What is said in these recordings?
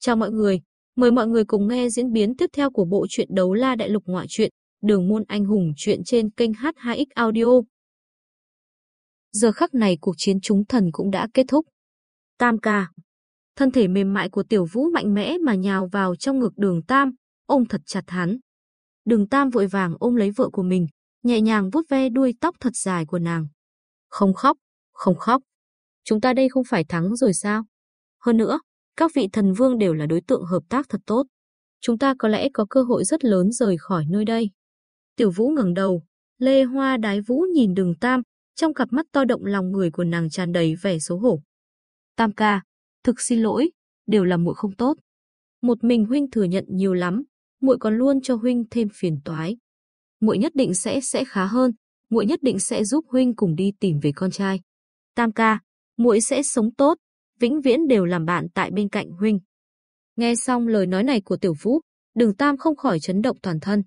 Chào mọi người, mời mọi người cùng nghe diễn biến tiếp theo của bộ truyện Đấu La Đại Lục ngoại truyện, Đường môn anh hùng truyện trên kênh H2X Audio. Giờ khắc này cuộc chiến chúng thần cũng đã kết thúc. Tam ca. Thân thể mềm mại của Tiểu Vũ mạnh mẽ mà nhào vào trong ngực Đường Tam, ôm thật chặt hắn. Đường Tam vội vàng ôm lấy vợ của mình, nhẹ nhàng vuốt ve đuôi tóc thật dài của nàng. Không khóc, không khóc. Chúng ta đây không phải thắng rồi sao? Hơn nữa, các vị thần vương đều là đối tượng hợp tác thật tốt. Chúng ta có lẽ có cơ hội rất lớn rời khỏi nơi đây. Tiểu Vũ ngẩng đầu, Lê Hoa Đái Vũ nhìn Đường Tam, trong cặp mắt to động lòng người của nàng tràn đầy vẻ xấu hổ. Tam ca, thực xin lỗi, đều là muội không tốt. Một mình huynh thừa nhận nhiều lắm, muội còn luôn cho huynh thêm phiền toái. Muội nhất định sẽ sẽ khá hơn, muội nhất định sẽ giúp huynh cùng đi tìm về con trai. Tam ca, muội sẽ sống tốt, vĩnh viễn đều làm bạn tại bên cạnh huynh. Nghe xong lời nói này của Tiểu Vũ, Đường Tam không khỏi chấn động toàn thân.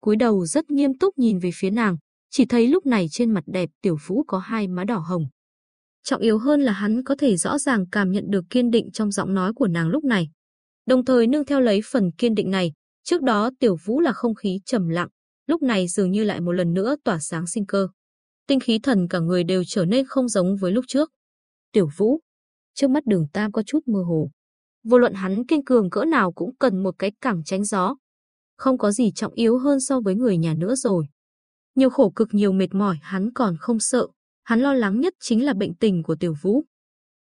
cúi đầu rất nghiêm túc nhìn về phía nàng, chỉ thấy lúc này trên mặt đẹp Tiểu Vũ có hai má đỏ hồng. Trọng yếu hơn là hắn có thể rõ ràng cảm nhận được kiên định trong giọng nói của nàng lúc này. Đồng thời nương theo lấy phần kiên định này, trước đó Tiểu Vũ là không khí trầm lặng, lúc này dường như lại một lần nữa tỏa sáng sinh cơ. Tinh khí thần cả người đều trở nên không giống với lúc trước. Tiểu Vũ, trước mắt đường Tam có chút mơ hồ. Vô luận hắn kiên cường cỡ nào cũng cần một cái cẳng tránh gió. Không có gì trọng yếu hơn so với người nhà nữa rồi. Nhiều khổ cực nhiều mệt mỏi hắn còn không sợ. Hắn lo lắng nhất chính là bệnh tình của Tiểu Vũ.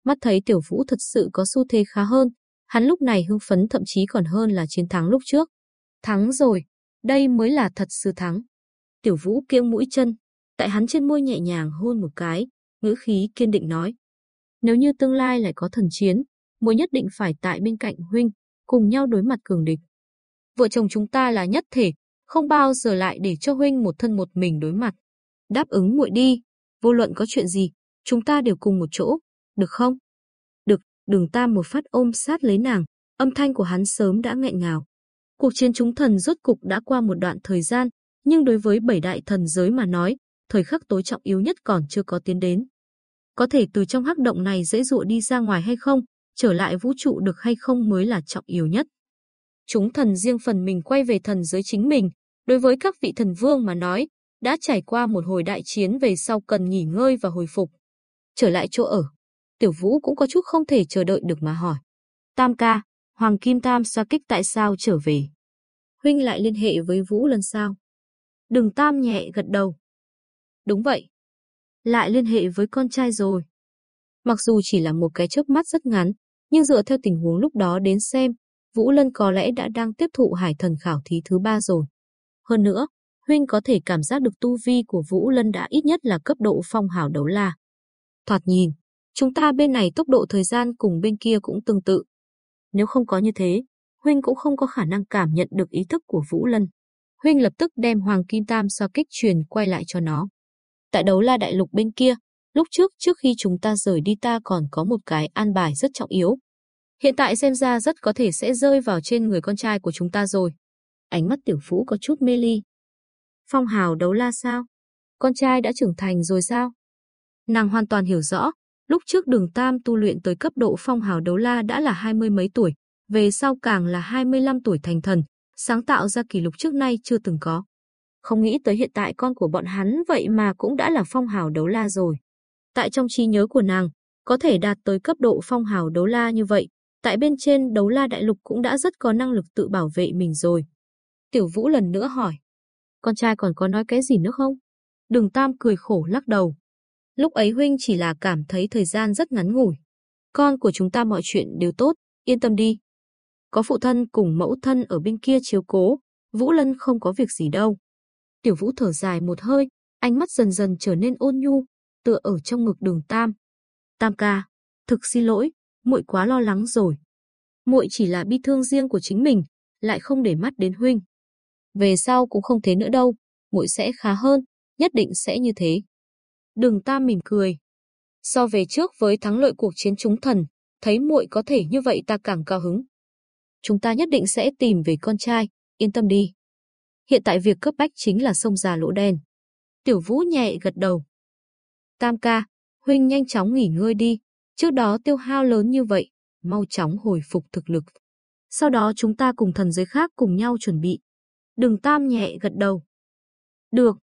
Mắt thấy Tiểu Vũ thật sự có xu thế khá hơn. Hắn lúc này hưng phấn thậm chí còn hơn là chiến thắng lúc trước. Thắng rồi, đây mới là thật sự thắng. Tiểu Vũ kiêng mũi chân, tại hắn trên môi nhẹ nhàng hôn một cái, ngữ khí kiên định nói. Nếu như tương lai lại có thần chiến, muội nhất định phải tại bên cạnh huynh, cùng nhau đối mặt cường địch. Vợ chồng chúng ta là nhất thể, không bao giờ lại để cho huynh một thân một mình đối mặt. Đáp ứng muội đi, vô luận có chuyện gì, chúng ta đều cùng một chỗ, được không? Được, đường tam một phát ôm sát lấy nàng, âm thanh của hắn sớm đã nghẹn ngào. Cuộc chiến chúng thần rốt cục đã qua một đoạn thời gian, nhưng đối với bảy đại thần giới mà nói, thời khắc tối trọng yếu nhất còn chưa có tiến đến có thể từ trong hắc động này dễ dụa đi ra ngoài hay không, trở lại vũ trụ được hay không mới là trọng yếu nhất. Chúng thần riêng phần mình quay về thần giới chính mình, đối với các vị thần vương mà nói, đã trải qua một hồi đại chiến về sau cần nghỉ ngơi và hồi phục. Trở lại chỗ ở, Tiểu Vũ cũng có chút không thể chờ đợi được mà hỏi. Tam ca, Hoàng Kim Tam xoa kích tại sao trở về? Huynh lại liên hệ với Vũ lần sau. Đừng Tam nhẹ gật đầu. Đúng vậy, lại liên hệ với con trai rồi. Mặc dù chỉ là một cái chớp mắt rất ngắn, nhưng dựa theo tình huống lúc đó đến xem, Vũ Lân có lẽ đã đang tiếp thụ hải thần khảo thí thứ ba rồi. Hơn nữa, Huynh có thể cảm giác được tu vi của Vũ Lân đã ít nhất là cấp độ phong hào đấu la. Thoạt nhìn, chúng ta bên này tốc độ thời gian cùng bên kia cũng tương tự. Nếu không có như thế, Huynh cũng không có khả năng cảm nhận được ý thức của Vũ Lân. Huynh lập tức đem Hoàng Kim Tam xoa kích truyền quay lại cho nó. Tại đấu la đại lục bên kia, lúc trước trước khi chúng ta rời đi ta còn có một cái an bài rất trọng yếu. Hiện tại xem ra rất có thể sẽ rơi vào trên người con trai của chúng ta rồi. Ánh mắt tiểu phú có chút mê ly. Phong hào đấu la sao? Con trai đã trưởng thành rồi sao? Nàng hoàn toàn hiểu rõ, lúc trước đường Tam tu luyện tới cấp độ phong hào đấu la đã là hai mươi mấy tuổi, về sau càng là 25 tuổi thành thần, sáng tạo ra kỷ lục trước nay chưa từng có không nghĩ tới hiện tại con của bọn hắn vậy mà cũng đã là phong hào đấu la rồi. Tại trong trí nhớ của nàng, có thể đạt tới cấp độ phong hào đấu la như vậy, tại bên trên đấu la đại lục cũng đã rất có năng lực tự bảo vệ mình rồi. Tiểu Vũ lần nữa hỏi, con trai còn có nói cái gì nữa không? Đường Tam cười khổ lắc đầu. Lúc ấy huynh chỉ là cảm thấy thời gian rất ngắn ngủi. Con của chúng ta mọi chuyện đều tốt, yên tâm đi. Có phụ thân cùng mẫu thân ở bên kia chiếu cố, Vũ Lân không có việc gì đâu. Tiểu Vũ thở dài một hơi, ánh mắt dần dần trở nên ôn nhu, tựa ở trong ngực Đường Tam. Tam ca, thực xin lỗi, muội quá lo lắng rồi. Muội chỉ là bi thương riêng của chính mình, lại không để mắt đến huynh. Về sau cũng không thế nữa đâu, muội sẽ khá hơn, nhất định sẽ như thế. Đường Tam mỉm cười. So về trước với thắng lợi cuộc chiến chúng thần, thấy muội có thể như vậy ta càng cao hứng. Chúng ta nhất định sẽ tìm về con trai, yên tâm đi. Hiện tại việc cấp bách chính là sông già lỗ đen. Tiểu Vũ nhẹ gật đầu. Tam ca, huynh nhanh chóng nghỉ ngơi đi, trước đó tiêu hao lớn như vậy, mau chóng hồi phục thực lực, Sau đó chúng ta cùng thần giới khác cùng nhau chuẩn bị. Đường Tam nhẹ gật đầu. Được.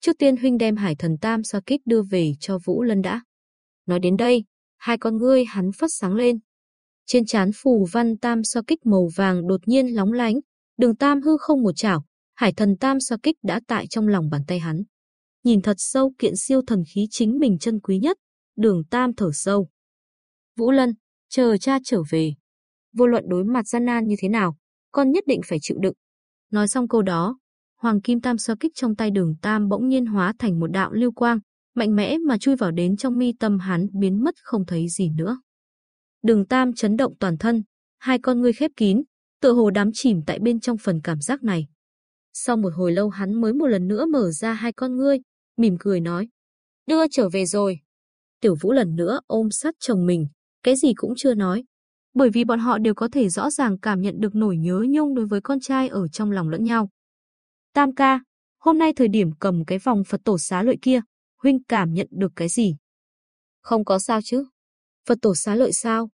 Trước tiên huynh đem hải thần Tam xoa kích đưa về cho Vũ Lân đã. Nói đến đây, hai con ngươi hắn phất sáng lên. Trên trán phù văn Tam xoa kích màu vàng đột nhiên lóng lánh, đường Tam hư không một chảo, hải thần Tam xoa kích đã tại trong lòng bàn tay hắn. Nhìn thật sâu kiện siêu thần khí chính mình chân quý nhất, đường Tam thở sâu. Vũ Lân, chờ cha trở về. Vô luận đối mặt gian nan như thế nào, con nhất định phải chịu đựng. Nói xong câu đó, Hoàng Kim Tam xoa kích trong tay đường Tam bỗng nhiên hóa thành một đạo lưu quang, mạnh mẽ mà chui vào đến trong mi tâm hắn biến mất không thấy gì nữa. Đường Tam chấn động toàn thân, hai con ngươi khép kín, tựa hồ đắm chìm tại bên trong phần cảm giác này. Sau một hồi lâu hắn mới một lần nữa mở ra hai con ngươi, mỉm cười nói. Đưa trở về rồi. Tiểu Vũ lần nữa ôm sát chồng mình, cái gì cũng chưa nói. Bởi vì bọn họ đều có thể rõ ràng cảm nhận được nổi nhớ nhung đối với con trai ở trong lòng lẫn nhau. Tam ca, hôm nay thời điểm cầm cái vòng Phật tổ xá lợi kia, huynh cảm nhận được cái gì? Không có sao chứ? Phật tổ xá lợi sao?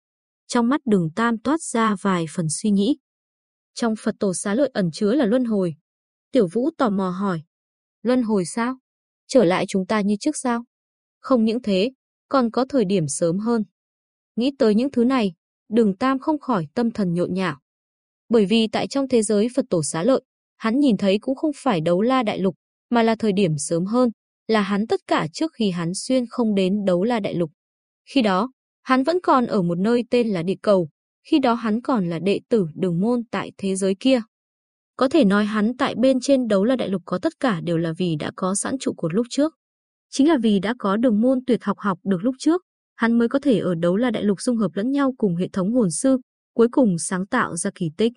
Trong mắt đường tam toát ra vài phần suy nghĩ. Trong Phật tổ xá lợi ẩn chứa là luân hồi. Tiểu vũ tò mò hỏi. Luân hồi sao? Trở lại chúng ta như trước sao? Không những thế, còn có thời điểm sớm hơn. Nghĩ tới những thứ này, đường tam không khỏi tâm thần nhộn nhạo. Bởi vì tại trong thế giới Phật tổ xá lợi, hắn nhìn thấy cũng không phải đấu la đại lục, mà là thời điểm sớm hơn, là hắn tất cả trước khi hắn xuyên không đến đấu la đại lục. Khi đó, hắn vẫn còn ở một nơi tên là địa cầu, khi đó hắn còn là đệ tử đường môn tại thế giới kia. Có thể nói hắn tại bên trên đấu la đại lục có tất cả đều là vì đã có sẵn trụ cột lúc trước. Chính là vì đã có đường môn tuyệt học học được lúc trước, hắn mới có thể ở đấu la đại lục dung hợp lẫn nhau cùng hệ thống hồn sư, cuối cùng sáng tạo ra kỳ tích.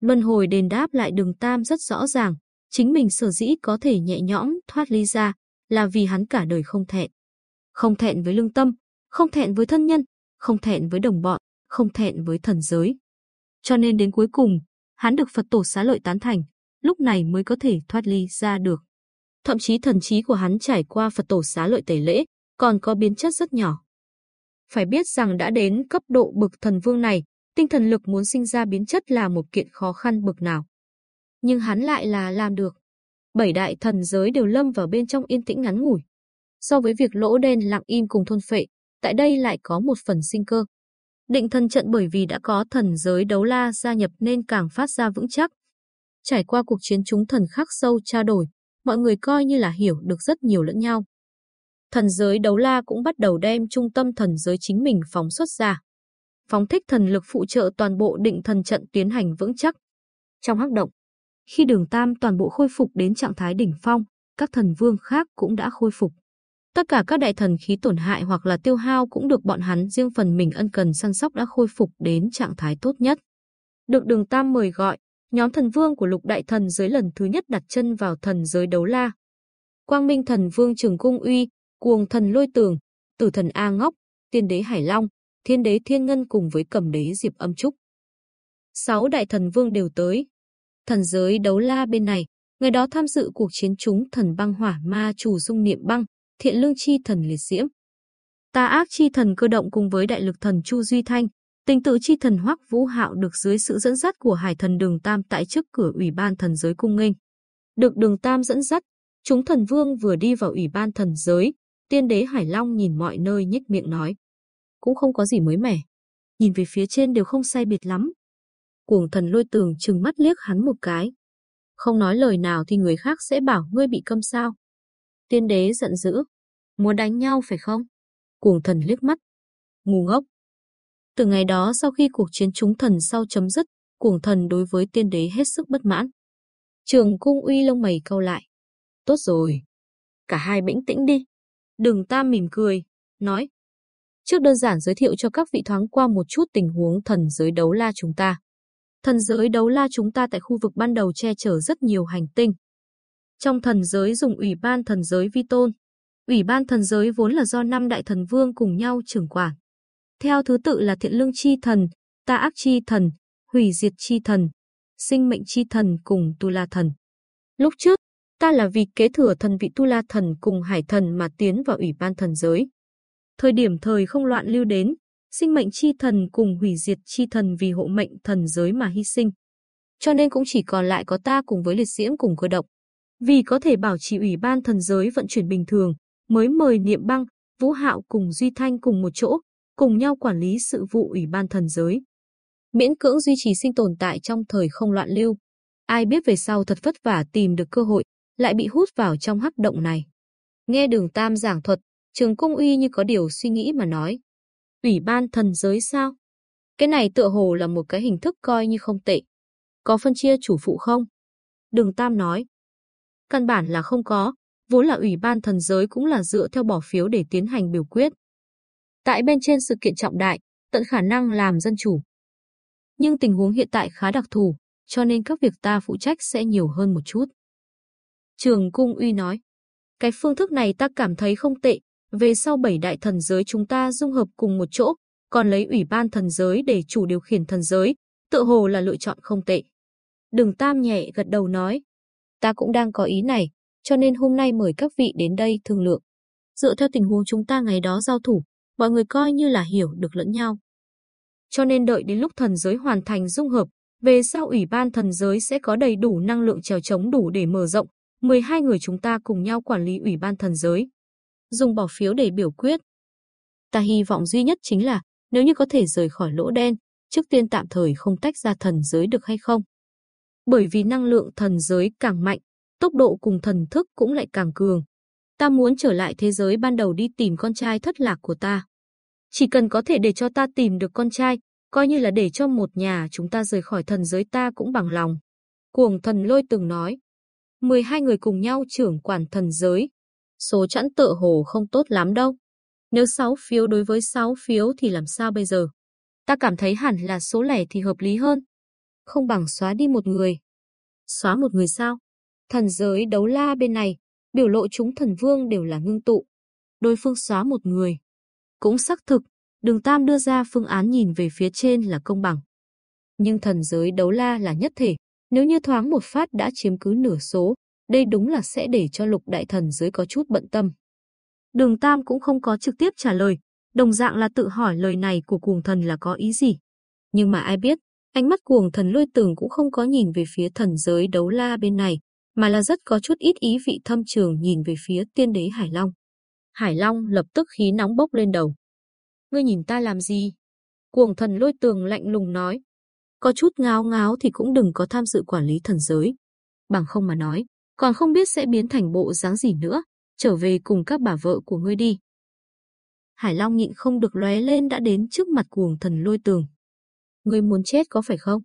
Luân hồi đền đáp lại đường Tam rất rõ ràng, chính mình sở dĩ có thể nhẹ nhõm thoát ly ra, là vì hắn cả đời không thẹn. Không thẹn với lương tâm, không thẹn với thân nhân, không thẹn với đồng bọn, không thẹn với thần giới. Cho nên đến cuối cùng, hắn được Phật tổ xá lợi tán thành, lúc này mới có thể thoát ly ra được. Thậm chí thần trí của hắn trải qua Phật tổ xá lợi tẩy lễ, còn có biến chất rất nhỏ. Phải biết rằng đã đến cấp độ bực thần vương này, tinh thần lực muốn sinh ra biến chất là một kiện khó khăn bực nào. Nhưng hắn lại là làm được. Bảy đại thần giới đều lâm vào bên trong yên tĩnh ngắn ngủi. So với việc lỗ đen lặng im cùng thôn phệ, tại đây lại có một phần sinh cơ. Định thần trận bởi vì đã có thần giới đấu la gia nhập nên càng phát ra vững chắc. Trải qua cuộc chiến chúng thần khắc sâu trao đổi, mọi người coi như là hiểu được rất nhiều lẫn nhau. Thần giới đấu la cũng bắt đầu đem trung tâm thần giới chính mình phóng xuất ra phóng thích thần lực phụ trợ toàn bộ định thần trận tiến hành vững chắc. Trong hắc động, khi đường Tam toàn bộ khôi phục đến trạng thái đỉnh phong, các thần vương khác cũng đã khôi phục. Tất cả các đại thần khí tổn hại hoặc là tiêu hao cũng được bọn hắn riêng phần mình ân cần săn sóc đã khôi phục đến trạng thái tốt nhất. Được đường Tam mời gọi, nhóm thần vương của lục đại thần giới lần thứ nhất đặt chân vào thần giới đấu la. Quang Minh thần vương Trường Cung Uy, Cuồng thần Lôi Tường, Tử thần A Ngốc, Tiên đế Hải Long, thiên đế thiên ngân cùng với cầm đế diệp âm trúc. Sáu đại thần vương đều tới. Thần giới đấu la bên này, người đó tham dự cuộc chiến chúng thần băng hỏa ma chủ dung niệm băng, thiện lương chi thần liệt diễm. Tà ác chi thần cơ động cùng với đại lực thần Chu Duy Thanh, tình tự chi thần Hoắc Vũ Hạo được dưới sự dẫn dắt của Hải thần Đường Tam tại trước cửa Ủy ban thần giới cung nghênh. Được Đường Tam dẫn dắt, chúng thần vương vừa đi vào Ủy ban thần giới, tiên đế Hải Long nhìn mọi nơi nhếch miệng nói cũng không có gì mới mẻ. Nhìn về phía trên đều không sai biệt lắm. Cuồng thần lôi tường trừng mắt liếc hắn một cái. Không nói lời nào thì người khác sẽ bảo ngươi bị câm sao. Tiên đế giận dữ. Muốn đánh nhau phải không? Cuồng thần liếc mắt. Ngu ngốc. Từ ngày đó sau khi cuộc chiến chúng thần sau chấm dứt, cuồng thần đối với tiên đế hết sức bất mãn. Trường cung uy lông mày câu lại. Tốt rồi. Cả hai bĩnh tĩnh đi. Đừng ta mỉm cười, nói. Trước đơn giản giới thiệu cho các vị thoáng qua một chút tình huống thần giới đấu la chúng ta. Thần giới đấu la chúng ta tại khu vực ban đầu che chở rất nhiều hành tinh. Trong thần giới dùng Ủy ban thần giới vi tôn. Ủy ban thần giới vốn là do năm đại thần vương cùng nhau trưởng quản. Theo thứ tự là thiện lương chi thần, tà ác chi thần, hủy diệt chi thần, sinh mệnh chi thần cùng tu la thần. Lúc trước, ta là vì kế thừa thần vị tu la thần cùng hải thần mà tiến vào ủy ban thần giới. Thời điểm thời không loạn lưu đến, sinh mệnh chi thần cùng hủy diệt chi thần vì hộ mệnh thần giới mà hy sinh. Cho nên cũng chỉ còn lại có ta cùng với liệt diễm cùng cơ động. Vì có thể bảo trì ủy ban thần giới vận chuyển bình thường, mới mời Niệm Băng, Vũ Hạo cùng Duy Thanh cùng một chỗ, cùng nhau quản lý sự vụ ủy ban thần giới. Miễn cưỡng duy trì sinh tồn tại trong thời không loạn lưu. Ai biết về sau thật vất vả tìm được cơ hội, lại bị hút vào trong hắc động này. Nghe đường Tam giảng thuật, Trường Cung Uy như có điều suy nghĩ mà nói. Ủy ban thần giới sao? Cái này tựa hồ là một cái hình thức coi như không tệ. Có phân chia chủ phụ không? Đường Tam nói. Căn bản là không có, vốn là ủy ban thần giới cũng là dựa theo bỏ phiếu để tiến hành biểu quyết. Tại bên trên sự kiện trọng đại, tận khả năng làm dân chủ. Nhưng tình huống hiện tại khá đặc thù, cho nên các việc ta phụ trách sẽ nhiều hơn một chút. Trường Cung Uy nói, cái phương thức này ta cảm thấy không tệ, về sau bảy đại thần giới chúng ta dung hợp cùng một chỗ, còn lấy ủy ban thần giới để chủ điều khiển thần giới, tự hồ là lựa chọn không tệ. Đường Tam nhẹ gật đầu nói, ta cũng đang có ý này, cho nên hôm nay mời các vị đến đây thương lượng. Dựa theo tình huống chúng ta ngày đó giao thủ, mọi người coi như là hiểu được lẫn nhau. Cho nên đợi đến lúc thần giới hoàn thành dung hợp, về sau ủy ban thần giới sẽ có đầy đủ năng lượng trèo chống đủ để mở rộng, 12 người chúng ta cùng nhau quản lý ủy ban thần giới. Dùng bỏ phiếu để biểu quyết. Ta hy vọng duy nhất chính là, nếu như có thể rời khỏi lỗ đen, trước tiên tạm thời không tách ra thần giới được hay không. Bởi vì năng lượng thần giới càng mạnh, tốc độ cùng thần thức cũng lại càng cường. Ta muốn trở lại thế giới ban đầu đi tìm con trai thất lạc của ta. Chỉ cần có thể để cho ta tìm được con trai, coi như là để cho một nhà chúng ta rời khỏi thần giới ta cũng bằng lòng. Cuồng thần lôi từng nói, 12 người cùng nhau trưởng quản thần giới. Số chẵn tựa hồ không tốt lắm đâu. Nếu 6 phiếu đối với 6 phiếu thì làm sao bây giờ? Ta cảm thấy hẳn là số lẻ thì hợp lý hơn. Không bằng xóa đi một người. Xóa một người sao? Thần giới đấu la bên này, biểu lộ chúng thần vương đều là ngưng tụ. Đối phương xóa một người. Cũng xác thực, đường Tam đưa ra phương án nhìn về phía trên là công bằng. Nhưng thần giới đấu la là nhất thể, nếu như thoáng một phát đã chiếm cứ nửa số, đây đúng là sẽ để cho lục đại thần giới có chút bận tâm. Đường Tam cũng không có trực tiếp trả lời, đồng dạng là tự hỏi lời này của cuồng thần là có ý gì. Nhưng mà ai biết, ánh mắt cuồng thần lôi tường cũng không có nhìn về phía thần giới đấu la bên này, mà là rất có chút ít ý vị thâm trường nhìn về phía tiên đế Hải Long. Hải Long lập tức khí nóng bốc lên đầu. Ngươi nhìn ta làm gì? Cuồng thần lôi tường lạnh lùng nói. Có chút ngáo ngáo thì cũng đừng có tham dự quản lý thần giới. Bằng không mà nói, còn không biết sẽ biến thành bộ dáng gì nữa, trở về cùng các bà vợ của ngươi đi. Hải Long nhịn không được lóe lên đã đến trước mặt cuồng thần lôi tường. Ngươi muốn chết có phải không?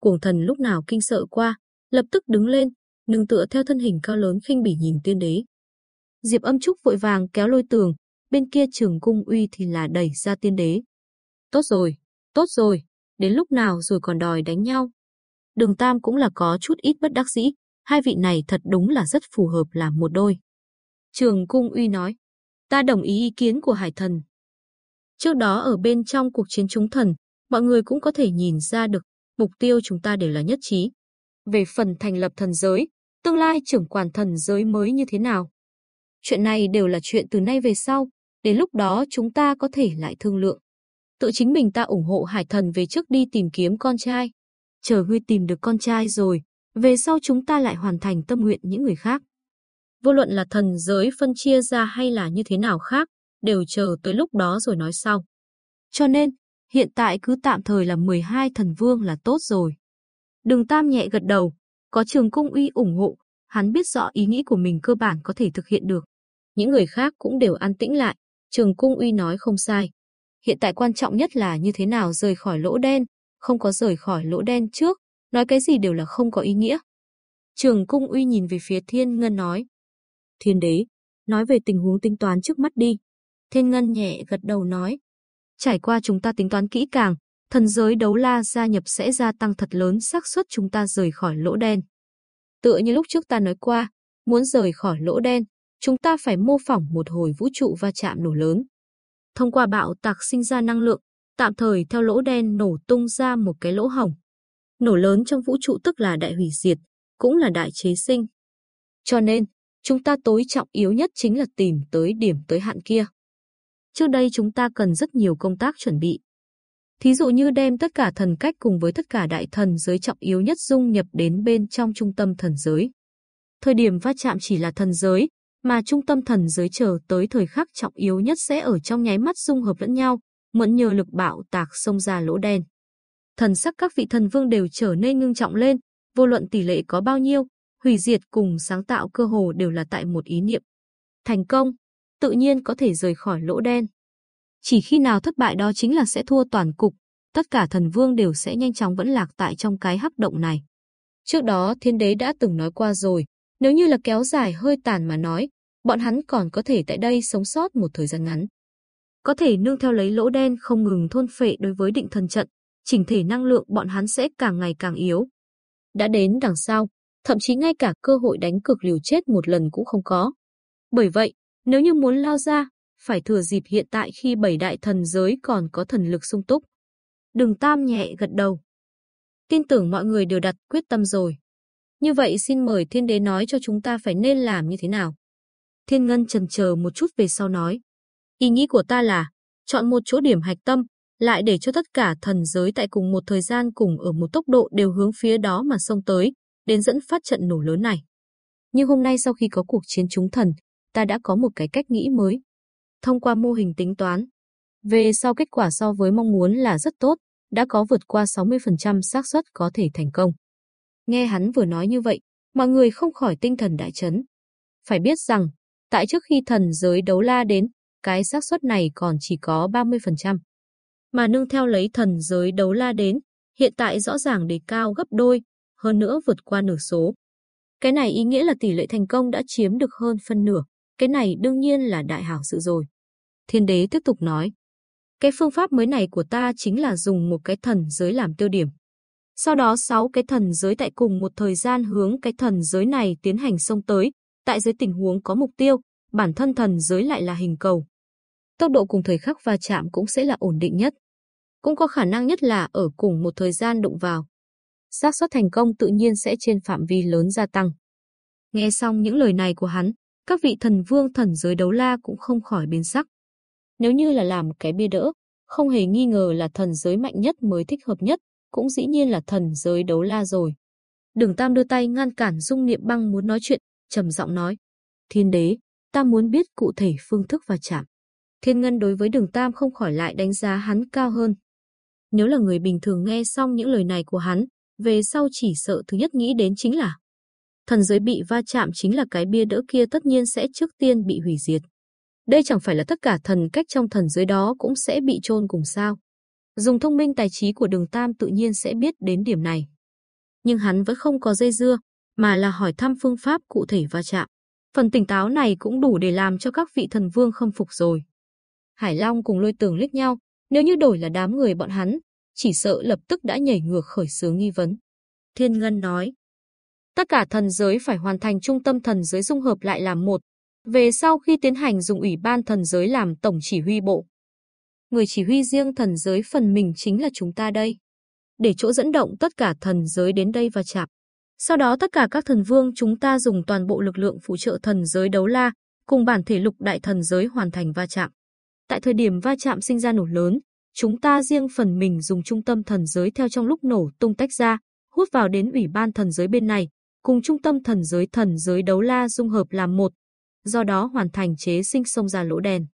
Cuồng thần lúc nào kinh sợ qua, lập tức đứng lên, nương tựa theo thân hình cao lớn khinh bỉ nhìn tiên đế. Diệp âm trúc vội vàng kéo lôi tường, bên kia trường cung uy thì là đẩy ra tiên đế. Tốt rồi, tốt rồi, đến lúc nào rồi còn đòi đánh nhau. Đường Tam cũng là có chút ít bất đắc dĩ, hai vị này thật đúng là rất phù hợp làm một đôi. Trường cung uy nói, ta đồng ý ý kiến của hải thần. Trước đó ở bên trong cuộc chiến chúng thần, mọi người cũng có thể nhìn ra được, mục tiêu chúng ta đều là nhất trí. Về phần thành lập thần giới, tương lai trưởng quản thần giới mới như thế nào? Chuyện này đều là chuyện từ nay về sau, đến lúc đó chúng ta có thể lại thương lượng. Tự chính mình ta ủng hộ hải thần về trước đi tìm kiếm con trai. Chờ ngươi tìm được con trai rồi, về sau chúng ta lại hoàn thành tâm nguyện những người khác. Vô luận là thần giới phân chia ra hay là như thế nào khác, đều chờ tới lúc đó rồi nói sau. Cho nên, hiện tại cứ tạm thời là 12 thần vương là tốt rồi. Đường Tam nhẹ gật đầu, có trường cung uy ủng hộ, hắn biết rõ ý nghĩ của mình cơ bản có thể thực hiện được. Những người khác cũng đều an tĩnh lại, trường cung uy nói không sai. Hiện tại quan trọng nhất là như thế nào rời khỏi lỗ đen, không có rời khỏi lỗ đen trước, nói cái gì đều là không có ý nghĩa. Trường cung uy nhìn về phía thiên ngân nói. Thiên đế, nói về tình huống tính toán trước mắt đi. Thiên ngân nhẹ gật đầu nói. Trải qua chúng ta tính toán kỹ càng, thần giới đấu la gia nhập sẽ gia tăng thật lớn xác suất chúng ta rời khỏi lỗ đen. Tựa như lúc trước ta nói qua, muốn rời khỏi lỗ đen, chúng ta phải mô phỏng một hồi vũ trụ va chạm nổ lớn. Thông qua bạo tạc sinh ra năng lượng, tạm thời theo lỗ đen nổ tung ra một cái lỗ hổng. Nổ lớn trong vũ trụ tức là đại hủy diệt, cũng là đại chế sinh. Cho nên, chúng ta tối trọng yếu nhất chính là tìm tới điểm tới hạn kia. trước đây chúng ta cần rất nhiều công tác chuẩn bị. Thí dụ như đem tất cả thần cách cùng với tất cả đại thần giới trọng yếu nhất dung nhập đến bên trong trung tâm thần giới. Thời điểm va chạm chỉ là thần giới, mà trung tâm thần giới chờ tới thời khắc trọng yếu nhất sẽ ở trong nháy mắt dung hợp lẫn nhau, mượn nhờ lực bạo tạc xông ra lỗ đen. Thần sắc các vị thần vương đều trở nên ngưng trọng lên, vô luận tỷ lệ có bao nhiêu, hủy diệt cùng sáng tạo cơ hồ đều là tại một ý niệm. Thành công, tự nhiên có thể rời khỏi lỗ đen. Chỉ khi nào thất bại đó chính là sẽ thua toàn cục, tất cả thần vương đều sẽ nhanh chóng vẫn lạc tại trong cái hắc động này. Trước đó thiên đế đã từng nói qua rồi, nếu như là kéo dài hơi tàn mà nói, bọn hắn còn có thể tại đây sống sót một thời gian ngắn. Có thể nương theo lấy lỗ đen không ngừng thôn phệ đối với định thần trận, chỉnh thể năng lượng bọn hắn sẽ càng ngày càng yếu. Đã đến đằng sau, thậm chí ngay cả cơ hội đánh cược liều chết một lần cũng không có. Bởi vậy, nếu như muốn lao ra, phải thừa dịp hiện tại khi bảy đại thần giới còn có thần lực sung túc. Đừng tam nhẹ gật đầu. Tin tưởng mọi người đều đặt quyết tâm rồi. Như vậy xin mời thiên đế nói cho chúng ta phải nên làm như thế nào. Thiên ngân trần chờ một chút về sau nói. Ý nghĩ của ta là, chọn một chỗ điểm hạch tâm, lại để cho tất cả thần giới tại cùng một thời gian cùng ở một tốc độ đều hướng phía đó mà xông tới, đến dẫn phát trận nổ lớn này. Nhưng hôm nay sau khi có cuộc chiến chúng thần, ta đã có một cái cách nghĩ mới. Thông qua mô hình tính toán, về sau kết quả so với mong muốn là rất tốt, đã có vượt qua 60% xác suất có thể thành công. Nghe hắn vừa nói như vậy, mọi người không khỏi tinh thần đại chấn. Phải biết rằng, tại trước khi thần giới đấu la đến, cái xác suất này còn chỉ có 30%. Mà nương theo lấy thần giới đấu la đến, hiện tại rõ ràng đề cao gấp đôi, hơn nữa vượt qua nửa số. Cái này ý nghĩa là tỷ lệ thành công đã chiếm được hơn phân nửa. Cái này đương nhiên là đại hảo sự rồi. Thiên đế tiếp tục nói. Cái phương pháp mới này của ta chính là dùng một cái thần giới làm tiêu điểm. Sau đó sáu cái thần giới tại cùng một thời gian hướng cái thần giới này tiến hành xông tới, tại dưới tình huống có mục tiêu, bản thân thần giới lại là hình cầu. Tốc độ cùng thời khắc va chạm cũng sẽ là ổn định nhất. Cũng có khả năng nhất là ở cùng một thời gian đụng vào. xác suất thành công tự nhiên sẽ trên phạm vi lớn gia tăng. Nghe xong những lời này của hắn, các vị thần vương thần giới đấu la cũng không khỏi biến sắc. Nếu như là làm cái bia đỡ, không hề nghi ngờ là thần giới mạnh nhất mới thích hợp nhất, cũng dĩ nhiên là thần giới đấu la rồi. Đường Tam đưa tay ngăn cản Dung Niệm Băng muốn nói chuyện, trầm giọng nói: "Thiên đế, ta muốn biết cụ thể phương thức và chạm." Thiên Ngân đối với Đường Tam không khỏi lại đánh giá hắn cao hơn. Nếu là người bình thường nghe xong những lời này của hắn, về sau chỉ sợ thứ nhất nghĩ đến chính là thần giới bị va chạm chính là cái bia đỡ kia tất nhiên sẽ trước tiên bị hủy diệt. Đây chẳng phải là tất cả thần cách trong thần giới đó cũng sẽ bị chôn cùng sao. Dùng thông minh tài trí của đường Tam tự nhiên sẽ biết đến điểm này. Nhưng hắn vẫn không có dây dưa, mà là hỏi thăm phương pháp cụ thể va chạm. Phần tỉnh táo này cũng đủ để làm cho các vị thần vương khâm phục rồi. Hải Long cùng lôi tường liếc nhau, nếu như đổi là đám người bọn hắn, chỉ sợ lập tức đã nhảy ngược khởi xướng nghi vấn. Thiên Ngân nói, tất cả thần giới phải hoàn thành trung tâm thần giới dung hợp lại làm một, về sau khi tiến hành dùng ủy ban thần giới làm tổng chỉ huy bộ. Người chỉ huy riêng thần giới phần mình chính là chúng ta đây. Để chỗ dẫn động tất cả thần giới đến đây và chạm. Sau đó tất cả các thần vương chúng ta dùng toàn bộ lực lượng phụ trợ thần giới đấu la, cùng bản thể lục đại thần giới hoàn thành va chạm. Tại thời điểm va chạm sinh ra nổ lớn, chúng ta riêng phần mình dùng trung tâm thần giới theo trong lúc nổ tung tách ra, hút vào đến ủy ban thần giới bên này, cùng trung tâm thần giới thần giới đấu la dung hợp làm một, do đó hoàn thành chế sinh sông ra lỗ đen.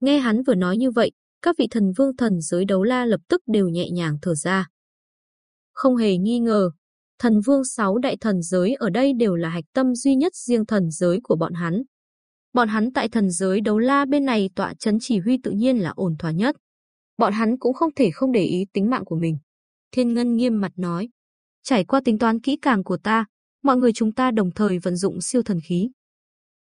Nghe hắn vừa nói như vậy, các vị thần vương thần giới đấu la lập tức đều nhẹ nhàng thở ra. Không hề nghi ngờ, thần vương sáu đại thần giới ở đây đều là hạch tâm duy nhất riêng thần giới của bọn hắn. Bọn hắn tại thần giới đấu la bên này tọa chấn chỉ huy tự nhiên là ổn thỏa nhất. Bọn hắn cũng không thể không để ý tính mạng của mình. Thiên Ngân nghiêm mặt nói, trải qua tính toán kỹ càng của ta, mọi người chúng ta đồng thời vận dụng siêu thần khí.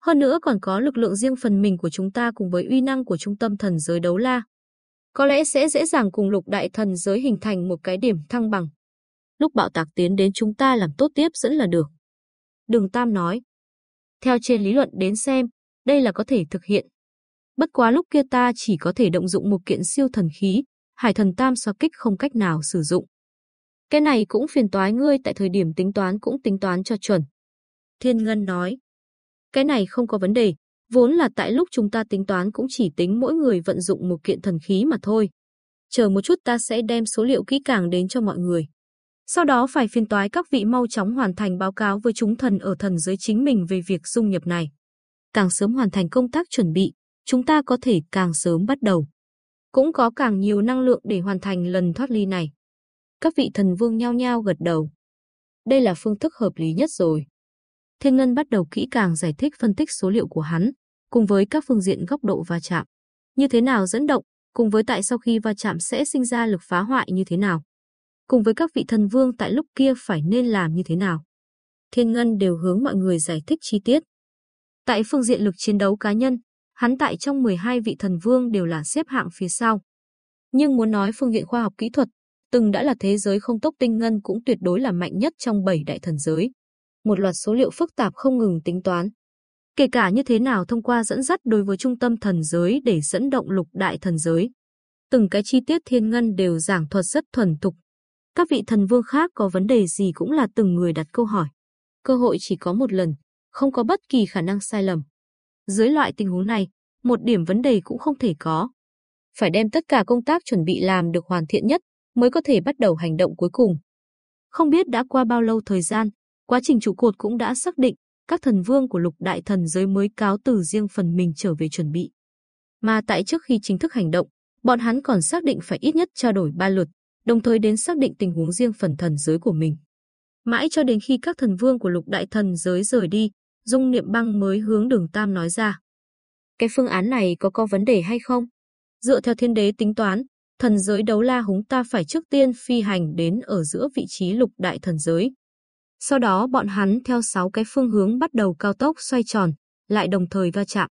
Hơn nữa còn có lực lượng riêng phần mình của chúng ta cùng với uy năng của trung tâm thần giới đấu la. Có lẽ sẽ dễ dàng cùng lục đại thần giới hình thành một cái điểm thăng bằng. Lúc bạo tạc tiến đến chúng ta làm tốt tiếp dẫn là được. Đường Tam nói. Theo trên lý luận đến xem, đây là có thể thực hiện. Bất quá lúc kia ta chỉ có thể động dụng một kiện siêu thần khí, hải thần tam xoa kích không cách nào sử dụng. Cái này cũng phiền toái ngươi tại thời điểm tính toán cũng tính toán cho chuẩn. Thiên Ngân nói. Cái này không có vấn đề, Vốn là tại lúc chúng ta tính toán cũng chỉ tính mỗi người vận dụng một kiện thần khí mà thôi. Chờ một chút ta sẽ đem số liệu kỹ càng đến cho mọi người. Sau đó phải phiên toái các vị mau chóng hoàn thành báo cáo với chúng thần ở thần giới chính mình về việc dung nhập này. Càng sớm hoàn thành công tác chuẩn bị, chúng ta có thể càng sớm bắt đầu. Cũng có càng nhiều năng lượng để hoàn thành lần thoát ly này. Các vị thần vương nhao nhao gật đầu. Đây là phương thức hợp lý nhất rồi. Thiên Ngân bắt đầu kỹ càng giải thích phân tích số liệu của hắn, cùng với các phương diện góc độ va chạm. Như thế nào dẫn động, cùng với tại sau khi va chạm sẽ sinh ra lực phá hoại như thế nào. Cùng với các vị thần vương tại lúc kia phải nên làm như thế nào. Thiên Ngân đều hướng mọi người giải thích chi tiết. Tại phương diện lực chiến đấu cá nhân, hắn tại trong 12 vị thần vương đều là xếp hạng phía sau. Nhưng muốn nói phương diện khoa học kỹ thuật, từng đã là thế giới không tốc tinh ngân cũng tuyệt đối là mạnh nhất trong bảy đại thần giới. Một loạt số liệu phức tạp không ngừng tính toán. Kể cả như thế nào thông qua dẫn dắt đối với trung tâm thần giới để dẫn động lục đại thần giới. Từng cái chi tiết thiên ngân đều giảng thuật rất thuần thục. Các vị thần vương khác có vấn đề gì cũng là từng người đặt câu hỏi. Cơ hội chỉ có một lần, không có bất kỳ khả năng sai lầm. Dưới loại tình huống này, một điểm vấn đề cũng không thể có. Phải đem tất cả công tác chuẩn bị làm được hoàn thiện nhất mới có thể bắt đầu hành động cuối cùng. Không biết đã qua bao lâu thời gian, quá trình trụ cột cũng đã xác định, các thần vương của lục đại thần giới mới cáo từ riêng phần mình trở về chuẩn bị. Mà tại trước khi chính thức hành động, bọn hắn còn xác định phải ít nhất trao đổi ba lượt, đồng thời đến xác định tình huống riêng phần thần giới của mình. Mãi cho đến khi các thần vương của lục đại thần giới rời đi, Dung Niệm Băng mới hướng Đường Tam nói ra. Cái phương án này có có vấn đề hay không? Dựa theo thiên đế tính toán, thần giới đấu la húng ta phải trước tiên phi hành đến ở giữa vị trí lục đại thần giới. Sau đó bọn hắn theo sáu cái phương hướng bắt đầu cao tốc xoay tròn, lại đồng thời va chạm.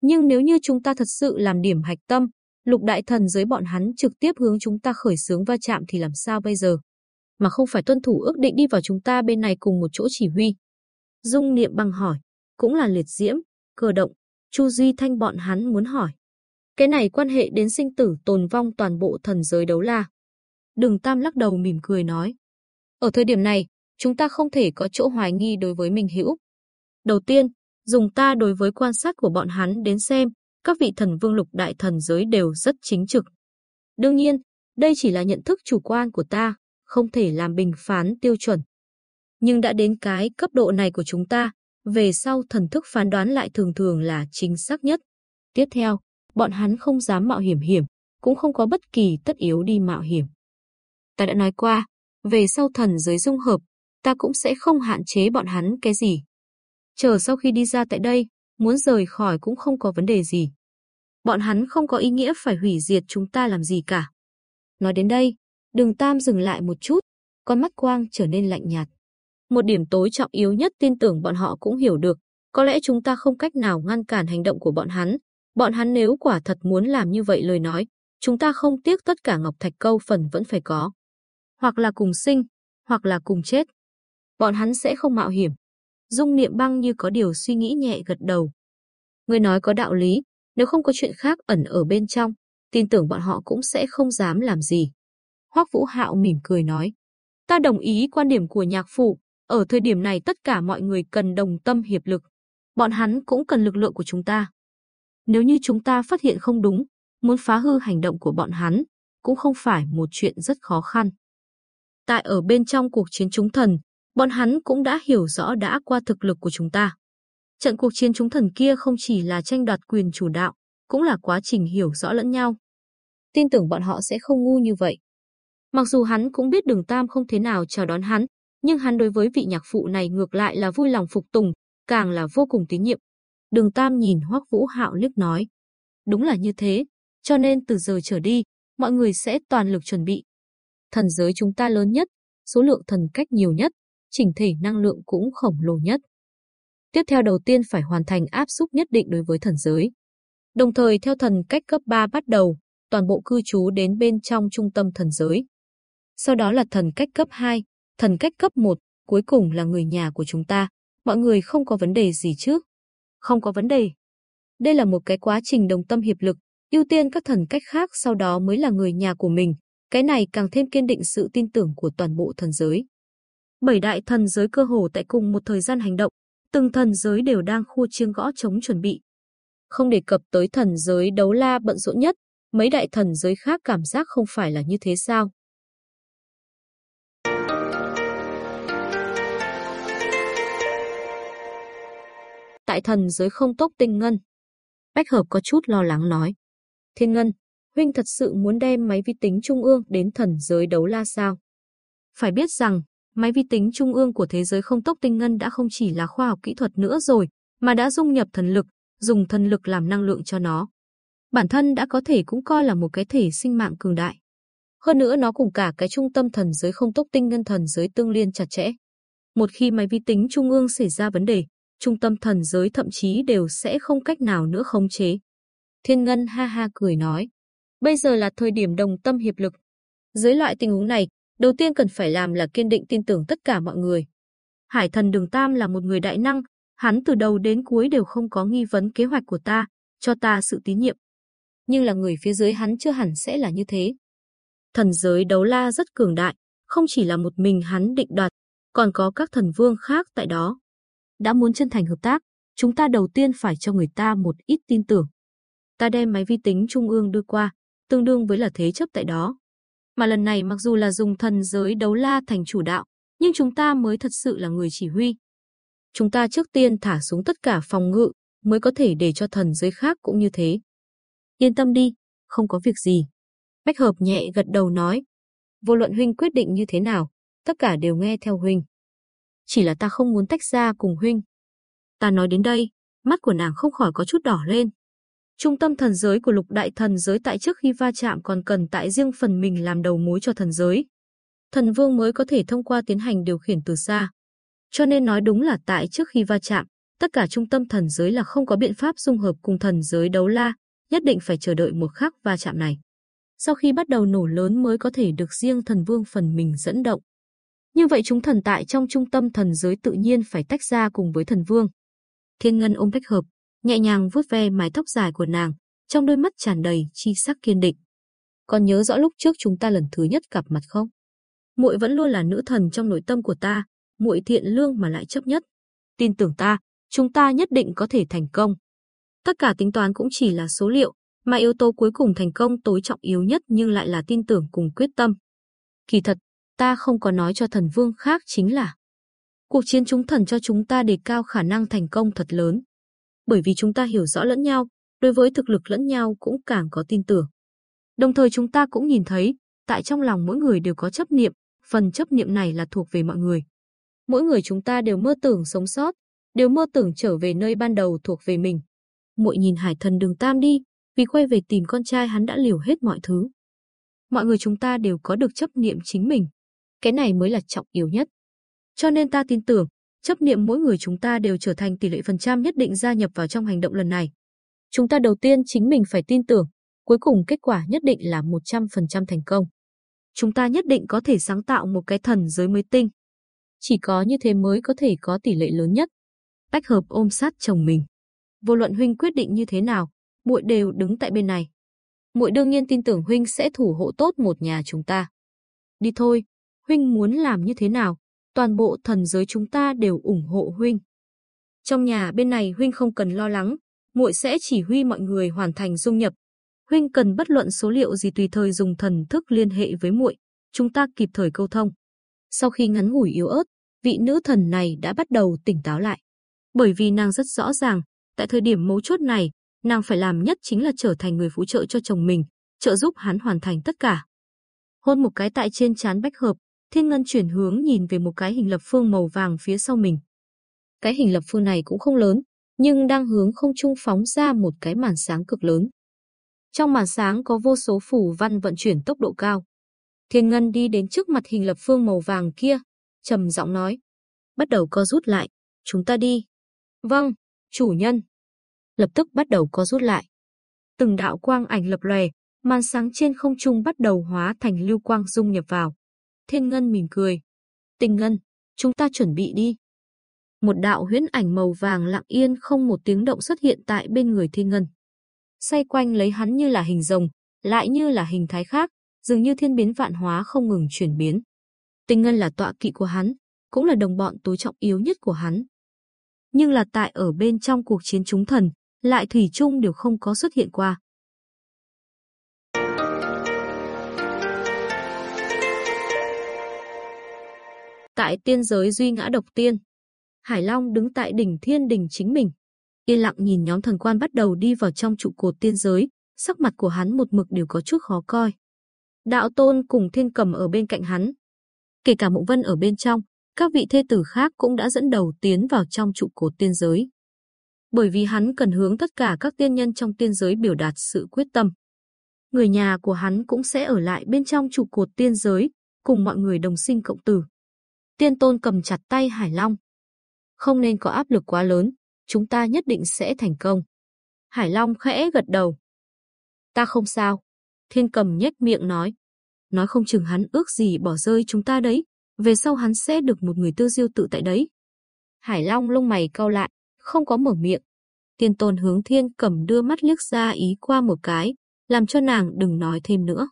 Nhưng nếu như chúng ta thật sự làm điểm hạch tâm, lục đại thần giới bọn hắn trực tiếp hướng chúng ta khởi xướng va chạm thì làm sao bây giờ? Mà không phải tuân thủ ước định đi vào chúng ta bên này cùng một chỗ chỉ huy. Dung niệm băng hỏi, cũng là liệt diễm, cờ động, Chu Duy Thanh bọn hắn muốn hỏi. Cái này quan hệ đến sinh tử tồn vong toàn bộ thần giới đấu la. Đường Tam lắc đầu mỉm cười nói. Ở thời điểm này, chúng ta không thể có chỗ hoài nghi đối với mình hữu. Đầu tiên, dùng ta đối với quan sát của bọn hắn đến xem, các vị thần vương lục đại thần giới đều rất chính trực. Đương nhiên, đây chỉ là nhận thức chủ quan của ta, không thể làm bình phán tiêu chuẩn. Nhưng đã đến cái cấp độ này của chúng ta, về sau thần thức phán đoán lại thường thường là chính xác nhất. Tiếp theo, bọn hắn không dám mạo hiểm hiểm, cũng không có bất kỳ tất yếu đi mạo hiểm. Ta đã nói qua, về sau thần giới dung hợp, ta cũng sẽ không hạn chế bọn hắn cái gì. Chờ sau khi đi ra tại đây, muốn rời khỏi cũng không có vấn đề gì. Bọn hắn không có ý nghĩa phải hủy diệt chúng ta làm gì cả. Nói đến đây, đường Tam dừng lại một chút, con mắt quang trở nên lạnh nhạt. Một điểm tối trọng yếu nhất tin tưởng bọn họ cũng hiểu được, có lẽ chúng ta không cách nào ngăn cản hành động của bọn hắn. Bọn hắn nếu quả thật muốn làm như vậy lời nói, chúng ta không tiếc tất cả ngọc thạch câu phần vẫn phải có. Hoặc là cùng sinh, hoặc là cùng chết. Bọn hắn sẽ không mạo hiểm. Dung niệm băng như có điều suy nghĩ nhẹ gật đầu. Người nói có đạo lý, nếu không có chuyện khác ẩn ở bên trong, tin tưởng bọn họ cũng sẽ không dám làm gì. Hoắc Vũ Hạo mỉm cười nói. Ta đồng ý quan điểm của nhạc phụ, ở thời điểm này tất cả mọi người cần đồng tâm hiệp lực. Bọn hắn cũng cần lực lượng của chúng ta. Nếu như chúng ta phát hiện không đúng, muốn phá hư hành động của bọn hắn, cũng không phải một chuyện rất khó khăn. Tại ở bên trong cuộc chiến chúng thần, bọn hắn cũng đã hiểu rõ đã qua thực lực của chúng ta. Trận cuộc chiến chúng thần kia không chỉ là tranh đoạt quyền chủ đạo, cũng là quá trình hiểu rõ lẫn nhau. Tin tưởng bọn họ sẽ không ngu như vậy. Mặc dù hắn cũng biết đường Tam không thế nào chào đón hắn, nhưng hắn đối với vị nhạc phụ này ngược lại là vui lòng phục tùng, càng là vô cùng tín nhiệm. Đường Tam nhìn Hoắc Vũ Hạo liếc nói, đúng là như thế, cho nên từ giờ trở đi, mọi người sẽ toàn lực chuẩn bị. Thần giới chúng ta lớn nhất, số lượng thần cách nhiều nhất, chỉnh thể năng lượng cũng khổng lồ nhất. Tiếp theo đầu tiên phải hoàn thành áp xúc nhất định đối với thần giới. Đồng thời theo thần cách cấp 3 bắt đầu, toàn bộ cư trú đến bên trong trung tâm thần giới. Sau đó là thần cách cấp 2, thần cách cấp 1, cuối cùng là người nhà của chúng ta. Mọi người không có vấn đề gì chứ? Không có vấn đề. Đây là một cái quá trình đồng tâm hiệp lực, ưu tiên các thần cách khác sau đó mới là người nhà của mình. Cái này càng thêm kiên định sự tin tưởng của toàn bộ thần giới. Bảy đại thần giới cơ hồ tại cùng một thời gian hành động, từng thần giới đều đang khu chiêng gõ chống chuẩn bị. không đề cập tới thần giới đấu la bận rộn nhất, mấy đại thần giới khác cảm giác không phải là như thế sao? Tại thần giới không tốc tinh ngân. Bách hợp có chút lo lắng nói. Thiên ngân, huynh thật sự muốn đem máy vi tính trung ương đến thần giới đấu la sao? Phải biết rằng, máy vi tính trung ương của thế giới không tốc tinh ngân đã không chỉ là khoa học kỹ thuật nữa rồi, mà đã dung nhập thần lực, dùng thần lực làm năng lượng cho nó. Bản thân đã có thể cũng coi là một cái thể sinh mạng cường đại. Hơn nữa nó cùng cả cái trung tâm thần giới không tốc tinh ngân thần giới tương liên chặt chẽ. Một khi máy vi tính trung ương xảy ra vấn đề, trung tâm thần giới thậm chí đều sẽ không cách nào nữa khống chế. Thiên Ngân ha ha cười nói, bây giờ là thời điểm đồng tâm hiệp lực. Dưới loại tình huống này, đầu tiên cần phải làm là kiên định tin tưởng tất cả mọi người. Hải thần Đường Tam là một người đại năng, hắn từ đầu đến cuối đều không có nghi vấn kế hoạch của ta, cho ta sự tín nhiệm. Nhưng là người phía dưới hắn chưa hẳn sẽ là như thế. Thần giới đấu la rất cường đại, không chỉ là một mình hắn định đoạt, còn có các thần vương khác tại đó. Đã muốn chân thành hợp tác, chúng ta đầu tiên phải cho người ta một ít tin tưởng. Ta đem máy vi tính trung ương đưa qua, tương đương với là thế chấp tại đó. Mà lần này mặc dù là dùng thần giới đấu la thành chủ đạo, nhưng chúng ta mới thật sự là người chỉ huy. Chúng ta trước tiên thả xuống tất cả phòng ngự, mới có thể để cho thần giới khác cũng như thế. Yên tâm đi, không có việc gì. Bách hợp nhẹ gật đầu nói. Vô luận huynh quyết định như thế nào, tất cả đều nghe theo huynh. Chỉ là ta không muốn tách ra cùng huynh. Ta nói đến đây, mắt của nàng không khỏi có chút đỏ lên. Trung tâm thần giới của lục đại thần giới tại trước khi va chạm còn cần tại riêng phần mình làm đầu mối cho thần giới. Thần vương mới có thể thông qua tiến hành điều khiển từ xa. Cho nên nói đúng là tại trước khi va chạm, tất cả trung tâm thần giới là không có biện pháp dung hợp cùng thần giới đấu la, nhất định phải chờ đợi một khắc va chạm này. Sau khi bắt đầu nổ lớn mới có thể được riêng thần vương phần mình dẫn động. Như vậy chúng thần tại trong trung tâm thần giới tự nhiên phải tách ra cùng với thần vương. Thiên Ngân ôm bách hợp, nhẹ nhàng vuốt ve mái tóc dài của nàng, trong đôi mắt tràn đầy chi sắc kiên định. Còn nhớ rõ lúc trước chúng ta lần thứ nhất gặp mặt không? Muội vẫn luôn là nữ thần trong nội tâm của ta, muội thiện lương mà lại chấp nhất. Tin tưởng ta, chúng ta nhất định có thể thành công. Tất cả tính toán cũng chỉ là số liệu, mà yếu tố cuối cùng thành công tối trọng yếu nhất nhưng lại là tin tưởng cùng quyết tâm. Kỳ thật, ta không có nói cho thần vương khác chính là cuộc chiến chúng thần cho chúng ta đề cao khả năng thành công thật lớn. Bởi vì chúng ta hiểu rõ lẫn nhau, đối với thực lực lẫn nhau cũng càng có tin tưởng. Đồng thời chúng ta cũng nhìn thấy, tại trong lòng mỗi người đều có chấp niệm, phần chấp niệm này là thuộc về mọi người. Mỗi người chúng ta đều mơ tưởng sống sót, đều mơ tưởng trở về nơi ban đầu thuộc về mình. Muội nhìn Hải Thần Đường Tam đi, vì quay về tìm con trai hắn đã liều hết mọi thứ. Mọi người chúng ta đều có được chấp niệm chính mình. Cái này mới là trọng yếu nhất. Cho nên ta tin tưởng, chấp niệm mỗi người chúng ta đều trở thành tỷ lệ phần trăm nhất định gia nhập vào trong hành động lần này. Chúng ta đầu tiên chính mình phải tin tưởng, cuối cùng kết quả nhất định là 100% thành công. Chúng ta nhất định có thể sáng tạo một cái thần giới mới tinh. Chỉ có như thế mới có thể có tỷ lệ lớn nhất. Bách hợp ôm sát chồng mình. Vô luận huynh quyết định như thế nào, muội đều đứng tại bên này. Muội đương nhiên tin tưởng huynh sẽ thủ hộ tốt một nhà chúng ta. Đi thôi, huynh muốn làm như thế nào, toàn bộ thần giới chúng ta đều ủng hộ huynh. Trong nhà bên này huynh không cần lo lắng, muội sẽ chỉ huy mọi người hoàn thành dung nhập. Huynh cần bất luận số liệu gì tùy thời dùng thần thức liên hệ với muội, chúng ta kịp thời câu thông. Sau khi ngắn ngủi yếu ớt, vị nữ thần này đã bắt đầu tỉnh táo lại. Bởi vì nàng rất rõ ràng, tại thời điểm mấu chốt này, nàng phải làm nhất chính là trở thành người phụ trợ cho chồng mình, trợ giúp hắn hoàn thành tất cả. Hôn một cái tại trên trán bách hợp, Thiên Ngân chuyển hướng nhìn về một cái hình lập phương màu vàng phía sau mình. Cái hình lập phương này cũng không lớn, nhưng đang hướng không trung phóng ra một cái màn sáng cực lớn. Trong màn sáng có vô số phủ văn vận chuyển tốc độ cao. Thiên Ngân đi đến trước mặt hình lập phương màu vàng kia, trầm giọng nói. Bắt đầu co rút lại, chúng ta đi. Vâng, chủ nhân. Lập tức bắt đầu co rút lại. Từng đạo quang ảnh lập lòe, màn sáng trên không trung bắt đầu hóa thành lưu quang dung nhập vào. Thiên Ngân mỉm cười. Tình Ngân, chúng ta chuẩn bị đi. Một đạo huyễn ảnh màu vàng lặng yên không một tiếng động xuất hiện tại bên người Thiên Ngân. Xoay quanh lấy hắn như là hình rồng, lại như là hình thái khác, dường như thiên biến vạn hóa không ngừng chuyển biến. Tình Ngân là tọa kỵ của hắn, cũng là đồng bọn tối trọng yếu nhất của hắn. Nhưng là tại ở bên trong cuộc chiến chúng thần, lại thủy chung đều không có xuất hiện qua. Tại tiên giới duy ngã độc tiên, Hải Long đứng tại đỉnh thiên đỉnh chính mình, yên lặng nhìn nhóm thần quan bắt đầu đi vào trong trụ cột tiên giới, sắc mặt của hắn một mực đều có chút khó coi. Đạo Tôn cùng Thiên Cầm ở bên cạnh hắn, kể cả Mộng Vân ở bên trong, các vị thê tử khác cũng đã dẫn đầu tiến vào trong trụ cột tiên giới. Bởi vì hắn cần hướng tất cả các tiên nhân trong tiên giới biểu đạt sự quyết tâm. Người nhà của hắn cũng sẽ ở lại bên trong trụ cột tiên giới, cùng mọi người đồng sinh cộng tử. Tiên tôn cầm chặt tay Hải Long. Không nên có áp lực quá lớn, chúng ta nhất định sẽ thành công. Hải Long khẽ gật đầu. Ta không sao. Thiên cầm nhếch miệng nói. Nói không chừng hắn ước gì bỏ rơi chúng ta đấy, về sau hắn sẽ được một người tư diêu tự tại đấy. Hải Long lông mày cau lại, không có mở miệng. Tiên tôn hướng thiên cầm đưa mắt liếc ra ý qua một cái, làm cho nàng đừng nói thêm nữa.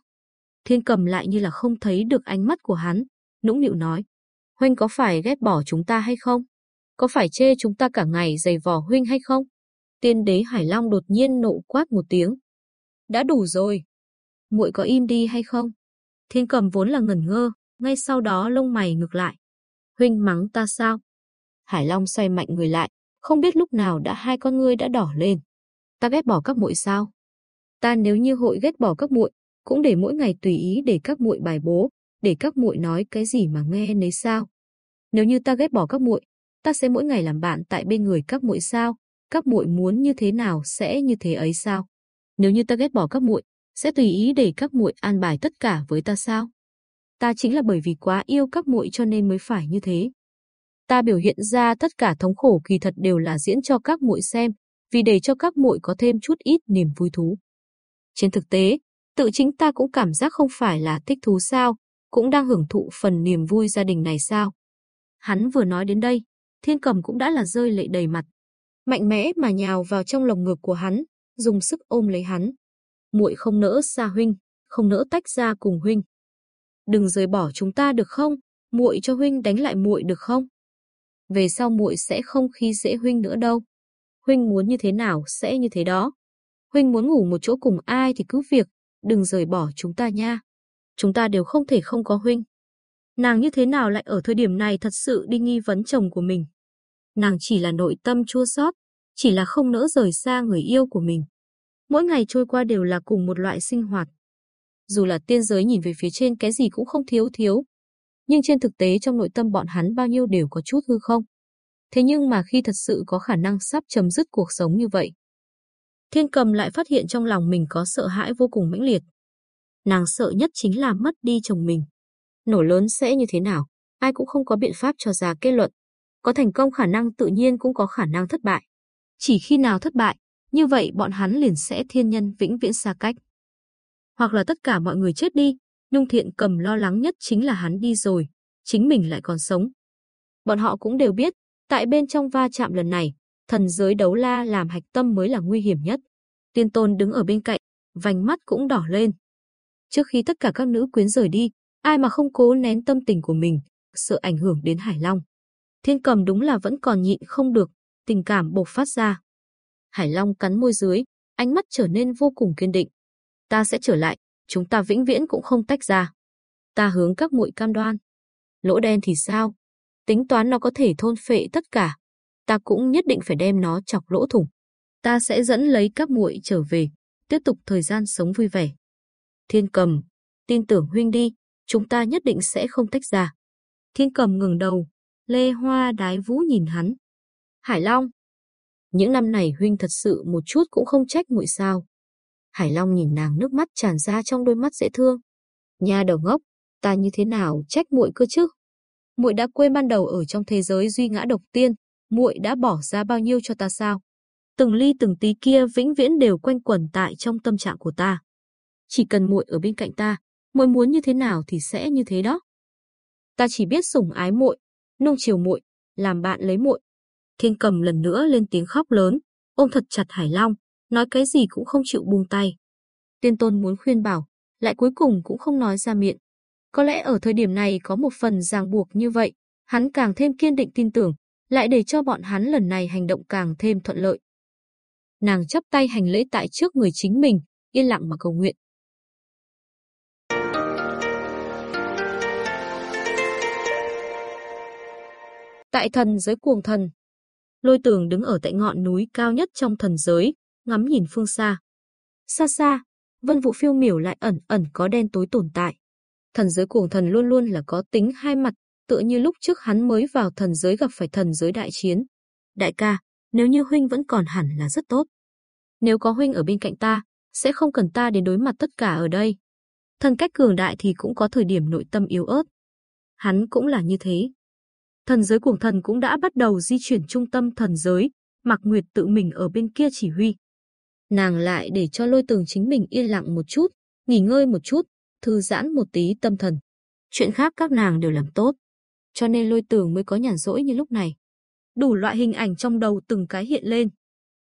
Thiên cầm lại như là không thấy được ánh mắt của hắn, nũng nịu nói. Huynh có phải ghét bỏ chúng ta hay không? Có phải chê chúng ta cả ngày giày vò huynh hay không? Tiên đế Hải Long đột nhiên nộ quát một tiếng. Đã đủ rồi. muội có im đi hay không? Thiên cầm vốn là ngẩn ngơ, ngay sau đó lông mày ngược lại. Huynh mắng ta sao? Hải Long xoay mạnh người lại, không biết lúc nào đã hai con ngươi đã đỏ lên. Ta ghét bỏ các muội sao? Ta nếu như hội ghét bỏ các muội, cũng để mỗi ngày tùy ý để các muội bài bố, để các muội nói cái gì mà nghe nấy sao? Nếu như ta ghét bỏ các muội, ta sẽ mỗi ngày làm bạn tại bên người các muội sao? Các muội muốn như thế nào sẽ như thế ấy sao? Nếu như ta ghét bỏ các muội, sẽ tùy ý để các muội an bài tất cả với ta sao? Ta chính là bởi vì quá yêu các muội cho nên mới phải như thế. Ta biểu hiện ra tất cả thống khổ kỳ thật đều là diễn cho các muội xem, vì để cho các muội có thêm chút ít niềm vui thú. Trên thực tế, tự chính ta cũng cảm giác không phải là thích thú sao, cũng đang hưởng thụ phần niềm vui gia đình này sao. Hắn vừa nói đến đây, thiên cầm cũng đã là rơi lệ đầy mặt. Mạnh mẽ mà nhào vào trong lồng ngực của hắn, dùng sức ôm lấy hắn. muội không nỡ xa huynh, không nỡ tách ra cùng huynh. Đừng rời bỏ chúng ta được không? muội cho huynh đánh lại muội được không? Về sau muội sẽ không khi dễ huynh nữa đâu. Huynh muốn như thế nào sẽ như thế đó. Huynh muốn ngủ một chỗ cùng ai thì cứ việc, đừng rời bỏ chúng ta nha. Chúng ta đều không thể không có huynh. Nàng như thế nào lại ở thời điểm này thật sự đi nghi vấn chồng của mình. Nàng chỉ là nội tâm chua xót, chỉ là không nỡ rời xa người yêu của mình. Mỗi ngày trôi qua đều là cùng một loại sinh hoạt. Dù là tiên giới nhìn về phía trên cái gì cũng không thiếu thiếu, nhưng trên thực tế trong nội tâm bọn hắn bao nhiêu đều có chút hư không. Thế nhưng mà khi thật sự có khả năng sắp chấm dứt cuộc sống như vậy, Thiên cầm lại phát hiện trong lòng mình có sợ hãi vô cùng mãnh liệt. Nàng sợ nhất chính là mất đi chồng mình. Nổ lớn sẽ như thế nào, ai cũng không có biện pháp cho ra kết luận. Có thành công khả năng tự nhiên cũng có khả năng thất bại. Chỉ khi nào thất bại, như vậy bọn hắn liền sẽ thiên nhân vĩnh viễn xa cách. Hoặc là tất cả mọi người chết đi, Nhung Thiện cầm lo lắng nhất chính là hắn đi rồi, chính mình lại còn sống. Bọn họ cũng đều biết, tại bên trong va chạm lần này, thần giới đấu la làm hạch tâm mới là nguy hiểm nhất. Tiên tôn đứng ở bên cạnh, vành mắt cũng đỏ lên. Trước khi tất cả các nữ quyến rời đi, ai mà không cố nén tâm tình của mình, sợ ảnh hưởng đến Hải Long. Thiên cầm đúng là vẫn còn nhịn không được, tình cảm bộc phát ra. Hải Long cắn môi dưới, ánh mắt trở nên vô cùng kiên định. Ta sẽ trở lại, chúng ta vĩnh viễn cũng không tách ra. Ta hướng các muội cam đoan. Lỗ đen thì sao? Tính toán nó có thể thôn phệ tất cả. Ta cũng nhất định phải đem nó chọc lỗ thủng. Ta sẽ dẫn lấy các muội trở về, tiếp tục thời gian sống vui vẻ. Thiên cầm, tin tưởng huynh đi, chúng ta nhất định sẽ không tách ra. Thiên cầm ngừng đầu, lê hoa đái vũ nhìn hắn. Hải Long, những năm này huynh thật sự một chút cũng không trách muội sao. Hải Long nhìn nàng nước mắt tràn ra trong đôi mắt dễ thương. Nhà đầu ngốc, ta như thế nào trách muội cơ chứ? Muội đã quên ban đầu ở trong thế giới duy ngã độc tiên, muội đã bỏ ra bao nhiêu cho ta sao? Từng ly từng tí kia vĩnh viễn đều quanh quẩn tại trong tâm trạng của ta. Chỉ cần muội ở bên cạnh ta, muội muốn như thế nào thì sẽ như thế đó. Ta chỉ biết sủng ái muội, nung chiều muội, làm bạn lấy muội. Thiên Cầm lần nữa lên tiếng khóc lớn, ôm thật chặt Hải Long, nói cái gì cũng không chịu buông tay. Tiên Tôn muốn khuyên bảo, lại cuối cùng cũng không nói ra miệng. Có lẽ ở thời điểm này có một phần ràng buộc như vậy, hắn càng thêm kiên định tin tưởng, lại để cho bọn hắn lần này hành động càng thêm thuận lợi. nàng chắp tay hành lễ tại trước người chính mình, yên lặng mà cầu nguyện. Tại thần giới cuồng thần, lôi tường đứng ở tại ngọn núi cao nhất trong thần giới, ngắm nhìn phương xa. Xa xa, vân vụ phiêu miểu lại ẩn ẩn có đen tối tồn tại. Thần giới cuồng thần luôn luôn là có tính hai mặt, tựa như lúc trước hắn mới vào thần giới gặp phải thần giới đại chiến. Đại ca, nếu như huynh vẫn còn hẳn là rất tốt. Nếu có huynh ở bên cạnh ta, sẽ không cần ta đến đối mặt tất cả ở đây. Thần cách cường đại thì cũng có thời điểm nội tâm yếu ớt. Hắn cũng là như thế. Thần giới cuồng thần cũng đã bắt đầu di chuyển trung tâm thần giới, Mạc Nguyệt tự mình ở bên kia chỉ huy. Nàng lại để cho lôi tường chính mình yên lặng một chút, nghỉ ngơi một chút, thư giãn một tí tâm thần. Chuyện khác các nàng đều làm tốt, cho nên lôi tường mới có nhàn rỗi như lúc này. Đủ loại hình ảnh trong đầu từng cái hiện lên.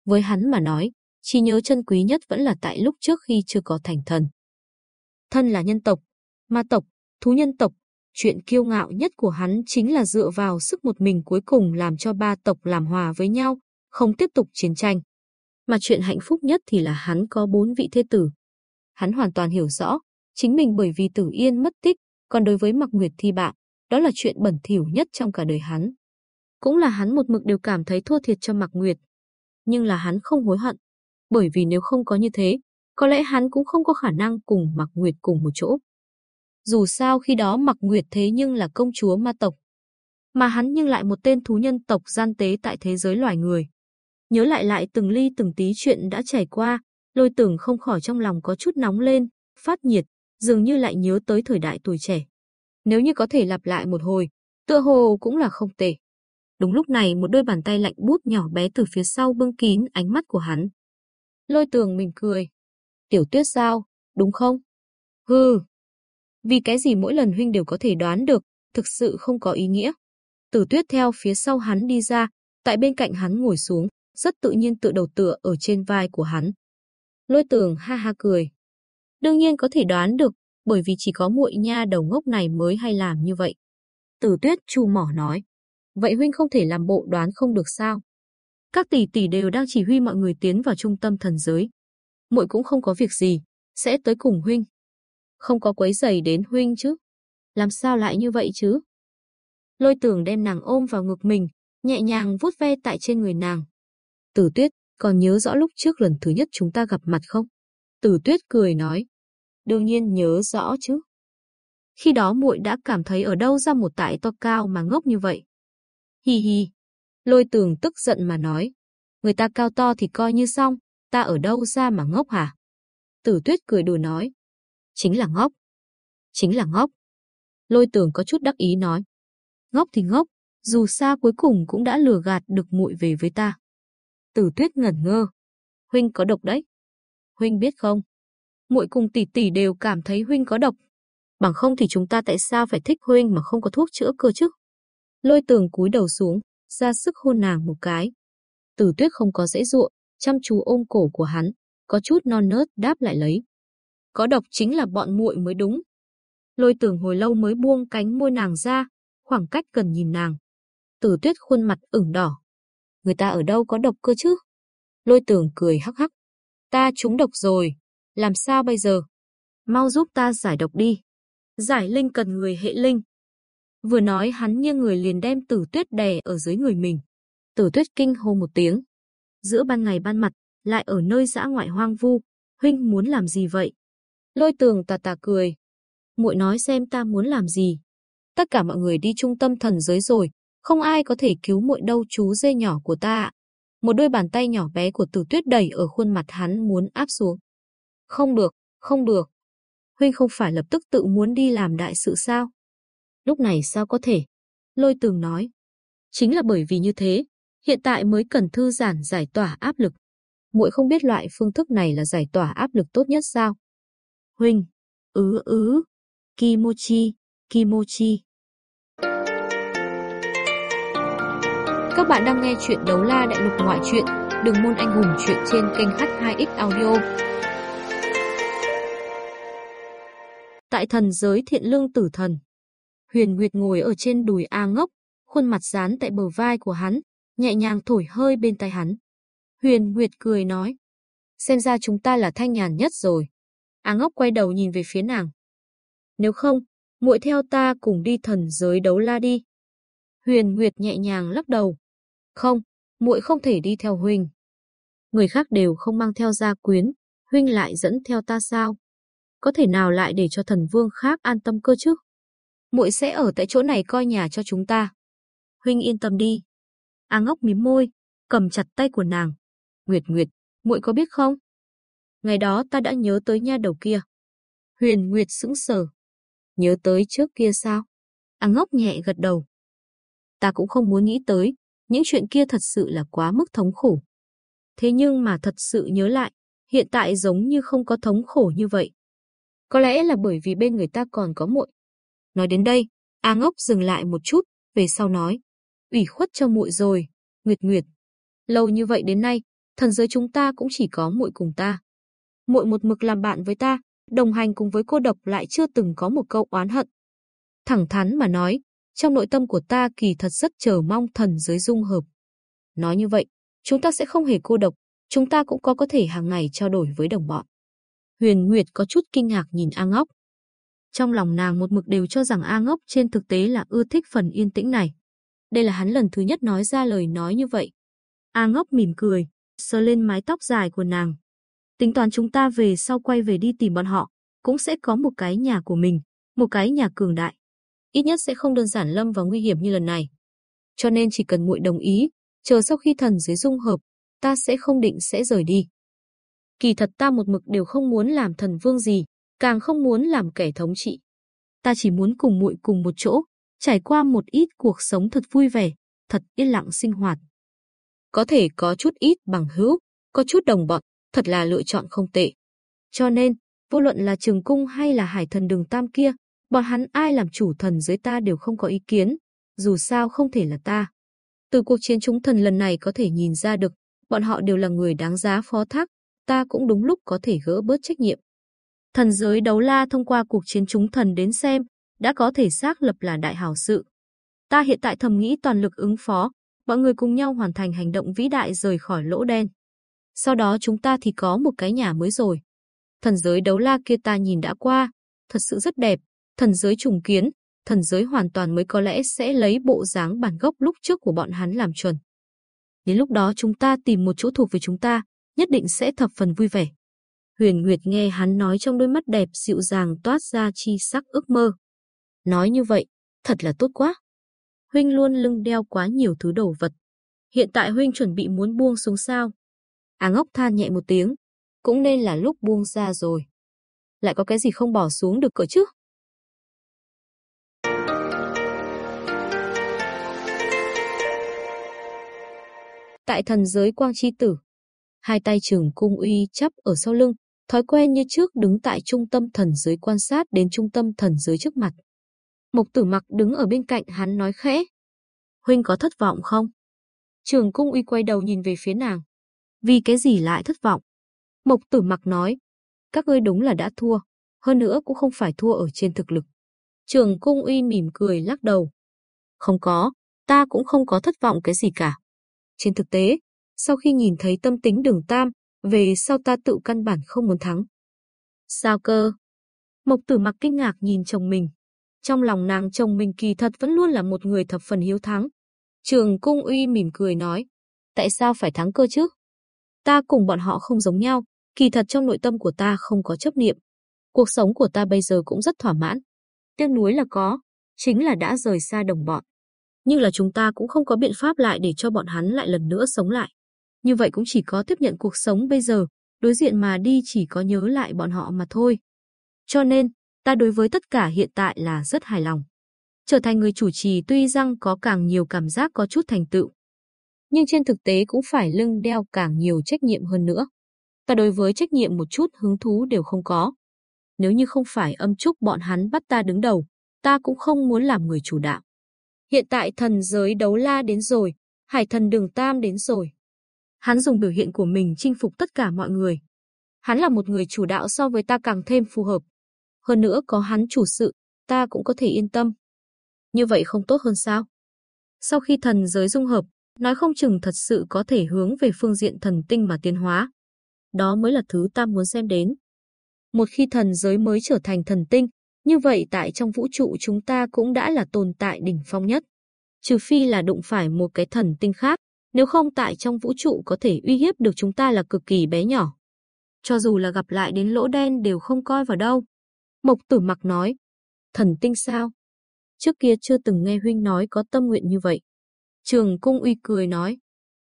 Với hắn mà nói, chỉ nhớ chân quý nhất vẫn là tại lúc trước khi chưa có thành thần. Thân là nhân tộc, ma tộc, thú nhân tộc, chuyện kiêu ngạo nhất của hắn chính là dựa vào sức một mình cuối cùng làm cho ba tộc làm hòa với nhau, không tiếp tục chiến tranh. Mà chuyện hạnh phúc nhất thì là hắn có bốn vị thê tử. Hắn hoàn toàn hiểu rõ, chính mình bởi vì Tử Yên mất tích, còn đối với Mặc Nguyệt thi bạ, đó là chuyện bẩn thỉu nhất trong cả đời hắn. Cũng là hắn một mực đều cảm thấy thua thiệt cho Mặc Nguyệt. Nhưng là hắn không hối hận, bởi vì nếu không có như thế, có lẽ hắn cũng không có khả năng cùng Mặc Nguyệt cùng một chỗ. Dù sao khi đó Mặc Nguyệt thế nhưng là công chúa ma tộc, mà hắn nhưng lại một tên thú nhân tộc gian tế tại thế giới loài người. Nhớ lại lại từng ly từng tí chuyện đã trải qua, lôi tưởng không khỏi trong lòng có chút nóng lên, phát nhiệt, dường như lại nhớ tới thời đại tuổi trẻ. Nếu như có thể lặp lại một hồi, tựa hồ cũng là không tệ. Đúng lúc này một đôi bàn tay lạnh bút nhỏ bé từ phía sau bưng kín ánh mắt của hắn. Lôi tường mình cười. Tiểu tuyết sao, đúng không? Hừ. Vì cái gì mỗi lần huynh đều có thể đoán được, thực sự không có ý nghĩa. Tử tuyết theo phía sau hắn đi ra, tại bên cạnh hắn ngồi xuống, rất tự nhiên tựa đầu tựa ở trên vai của hắn. Lôi tường ha ha cười. Đương nhiên có thể đoán được, bởi vì chỉ có muội nha đầu ngốc này mới hay làm như vậy. Tử tuyết chu mỏ nói. Vậy huynh không thể làm bộ đoán không được sao? Các tỷ tỷ đều đang chỉ huy mọi người tiến vào trung tâm thần giới. Muội cũng không có việc gì, sẽ tới cùng huynh. Không có quấy giày đến huynh chứ? Làm sao lại như vậy chứ? Lôi tường đem nàng ôm vào ngực mình, nhẹ nhàng vuốt ve tại trên người nàng. Tử tuyết, còn nhớ rõ lúc trước lần thứ nhất chúng ta gặp mặt không? Tử tuyết cười nói. Đương nhiên nhớ rõ chứ. Khi đó muội đã cảm thấy ở đâu ra một tại to cao mà ngốc như vậy. Hi hi. Lôi tường tức giận mà nói. Người ta cao to thì coi như xong, ta ở đâu ra mà ngốc hả? Tử tuyết cười đùa nói. Chính là ngốc. Chính là ngốc. Lôi tường có chút đắc ý nói. Ngốc thì ngốc, dù sao cuối cùng cũng đã lừa gạt được muội về với ta. Tử tuyết ngẩn ngơ. Huynh có độc đấy. Huynh biết không? Muội cùng tỷ tỷ đều cảm thấy Huynh có độc. Bằng không thì chúng ta tại sao phải thích Huynh mà không có thuốc chữa cơ chứ? Lôi tường cúi đầu xuống, ra sức hôn nàng một cái. Tử tuyết không có dễ dụa, chăm chú ôm cổ của hắn, có chút non nớt đáp lại lấy. Có độc chính là bọn muội mới đúng. Lôi tưởng hồi lâu mới buông cánh môi nàng ra, khoảng cách gần nhìn nàng. Tử tuyết khuôn mặt ửng đỏ. Người ta ở đâu có độc cơ chứ? Lôi tưởng cười hắc hắc. Ta trúng độc rồi, làm sao bây giờ? Mau giúp ta giải độc đi. Giải linh cần người hệ linh, Vừa nói hắn như người liền đem tử tuyết đè ở dưới người mình. Tử tuyết kinh hô một tiếng. Giữa ban ngày ban mặt, lại ở nơi dã ngoại hoang vu, huynh muốn làm gì vậy? Lôi tường tà tà cười. muội nói xem ta muốn làm gì. Tất cả mọi người đi trung tâm thần giới rồi, không ai có thể cứu muội đâu chú dê nhỏ của ta Một đôi bàn tay nhỏ bé của tử tuyết đẩy ở khuôn mặt hắn muốn áp xuống. Không được, không được. Huynh không phải lập tức tự muốn đi làm đại sự sao? Lúc này sao có thể? Lôi tường nói. Chính là bởi vì như thế, hiện tại mới cần thư giãn giải tỏa áp lực. Muội không biết loại phương thức này là giải tỏa áp lực tốt nhất sao? Huynh, ứ ứ, kimochi, kimochi. Các bạn đang nghe chuyện đấu la đại lục ngoại truyện, đừng môn anh hùng chuyện trên kênh H2X Audio. Tại thần giới thiện lương tử thần, Huyền Nguyệt ngồi ở trên đùi A ngốc, khuôn mặt dán tại bờ vai của hắn, nhẹ nhàng thổi hơi bên tai hắn. Huyền Nguyệt cười nói. Xem ra chúng ta là thanh nhàn nhất rồi. Á ngốc quay đầu nhìn về phía nàng. Nếu không, muội theo ta cùng đi thần giới đấu la đi. Huyền Nguyệt nhẹ nhàng lắc đầu. Không, muội không thể đi theo huynh. Người khác đều không mang theo gia quyến, huynh lại dẫn theo ta sao? Có thể nào lại để cho thần vương khác an tâm cơ chứ? Muội sẽ ở tại chỗ này coi nhà cho chúng ta. Huynh yên tâm đi. Á ngốc mím môi, cầm chặt tay của nàng. Nguyệt Nguyệt, muội có biết không? Ngày đó ta đã nhớ tới nha đầu kia. Huyền Nguyệt sững sờ. Nhớ tới trước kia sao? Á ngốc nhẹ gật đầu. Ta cũng không muốn nghĩ tới, những chuyện kia thật sự là quá mức thống khổ. Thế nhưng mà thật sự nhớ lại, hiện tại giống như không có thống khổ như vậy. Có lẽ là bởi vì bên người ta còn có muội. Nói đến đây, A Ngốc dừng lại một chút, về sau nói, ủy khuất cho muội rồi, Nguyệt Nguyệt. Lâu như vậy đến nay, thần giới chúng ta cũng chỉ có muội cùng ta. Muội một mực làm bạn với ta, đồng hành cùng với cô độc lại chưa từng có một câu oán hận. Thẳng thắn mà nói, trong nội tâm của ta kỳ thật rất chờ mong thần giới dung hợp. Nói như vậy, chúng ta sẽ không hề cô độc, chúng ta cũng có có thể hàng ngày trao đổi với đồng bọn. Huyền Nguyệt có chút kinh ngạc nhìn A Ngốc. Trong lòng nàng một mực đều cho rằng A Ngốc trên thực tế là ưa thích phần yên tĩnh này. Đây là hắn lần thứ nhất nói ra lời nói như vậy. A Ngốc mỉm cười, sờ lên mái tóc dài của nàng. Tính toán chúng ta về sau quay về đi tìm bọn họ, cũng sẽ có một cái nhà của mình, một cái nhà cường đại. Ít nhất sẽ không đơn giản lâm vào nguy hiểm như lần này. Cho nên chỉ cần muội đồng ý, chờ sau khi thần giới dung hợp, ta sẽ không định sẽ rời đi. Kỳ thật ta một mực đều không muốn làm thần vương gì, càng không muốn làm kẻ thống trị. Ta chỉ muốn cùng muội cùng một chỗ, trải qua một ít cuộc sống thật vui vẻ, thật yên lặng sinh hoạt. Có thể có chút ít bằng hữu, có chút đồng bọn, thật là lựa chọn không tệ. Cho nên, vô luận là trường cung hay là hải thần đường tam kia, bọn hắn ai làm chủ thần dưới ta đều không có ý kiến, dù sao không thể là ta. Từ cuộc chiến chúng thần lần này có thể nhìn ra được, bọn họ đều là người đáng giá phó thác, ta cũng đúng lúc có thể gỡ bớt trách nhiệm. Thần giới đấu la thông qua cuộc chiến chúng thần đến xem, đã có thể xác lập là đại hảo sự. Ta hiện tại thầm nghĩ toàn lực ứng phó, mọi người cùng nhau hoàn thành hành động vĩ đại rời khỏi lỗ đen. Sau đó chúng ta thì có một cái nhà mới rồi. Thần giới đấu la kia ta nhìn đã qua, thật sự rất đẹp, thần giới trùng kiến, thần giới hoàn toàn mới có lẽ sẽ lấy bộ dáng bản gốc lúc trước của bọn hắn làm chuẩn. Đến lúc đó chúng ta tìm một chỗ thuộc về chúng ta, nhất định sẽ thập phần vui vẻ. Huyền Nguyệt nghe hắn nói trong đôi mắt đẹp dịu dàng toát ra chi sắc ước mơ. Nói như vậy, thật là tốt quá. Huynh luôn lưng đeo quá nhiều thứ đồ vật. Hiện tại Huynh chuẩn bị muốn buông xuống sao? Á ngốc than nhẹ một tiếng. Cũng nên là lúc buông ra rồi. Lại có cái gì không bỏ xuống được cỡ chứ? Tại thần giới quang chi tử, hai tay trường cung uy chắp ở sau lưng, thói quen như trước đứng tại trung tâm thần giới quan sát đến trung tâm thần giới trước mặt. Mộc tử mặc đứng ở bên cạnh hắn nói khẽ. Huynh có thất vọng không? Trường cung uy quay đầu nhìn về phía nàng. Vì cái gì lại thất vọng? Mộc tử mặc nói. Các ngươi đúng là đã thua. Hơn nữa cũng không phải thua ở trên thực lực. Trường cung uy mỉm cười lắc đầu. Không có, ta cũng không có thất vọng cái gì cả. Trên thực tế, sau khi nhìn thấy tâm tính đường tam, về sau ta tự căn bản không muốn thắng. Sao cơ? Mộc tử mặc kinh ngạc nhìn chồng mình. Trong lòng nàng chồng mình kỳ thật vẫn luôn là một người thập phần hiếu thắng. Trường cung uy mỉm cười nói. Tại sao phải thắng cơ chứ? Ta cùng bọn họ không giống nhau, kỳ thật trong nội tâm của ta không có chấp niệm. Cuộc sống của ta bây giờ cũng rất thỏa mãn. Tiếc nuối là có, chính là đã rời xa đồng bọn. Nhưng là chúng ta cũng không có biện pháp lại để cho bọn hắn lại lần nữa sống lại. Như vậy cũng chỉ có tiếp nhận cuộc sống bây giờ, đối diện mà đi chỉ có nhớ lại bọn họ mà thôi. Cho nên, ta đối với tất cả hiện tại là rất hài lòng. Trở thành người chủ trì tuy rằng có càng nhiều cảm giác có chút thành tựu, nhưng trên thực tế cũng phải lưng đeo càng nhiều trách nhiệm hơn nữa. Ta đối với trách nhiệm một chút hứng thú đều không có. Nếu như không phải âm trúc bọn hắn bắt ta đứng đầu, ta cũng không muốn làm người chủ đạo. Hiện tại thần giới đấu la đến rồi, hải thần đường tam đến rồi. Hắn dùng biểu hiện của mình chinh phục tất cả mọi người. Hắn là một người chủ đạo so với ta càng thêm phù hợp. Hơn nữa có hắn chủ sự, ta cũng có thể yên tâm. Như vậy không tốt hơn sao? Sau khi thần giới dung hợp, nói không chừng thật sự có thể hướng về phương diện thần tinh mà tiến hóa. Đó mới là thứ ta muốn xem đến. Một khi thần giới mới trở thành thần tinh, như vậy tại trong vũ trụ chúng ta cũng đã là tồn tại đỉnh phong nhất. Trừ phi là đụng phải một cái thần tinh khác, nếu không tại trong vũ trụ có thể uy hiếp được chúng ta là cực kỳ bé nhỏ. Cho dù là gặp lại đến lỗ đen đều không coi vào đâu. Mộc tử mặc nói, thần tinh sao? Trước kia chưa từng nghe huynh nói có tâm nguyện như vậy. Trường cung uy cười nói,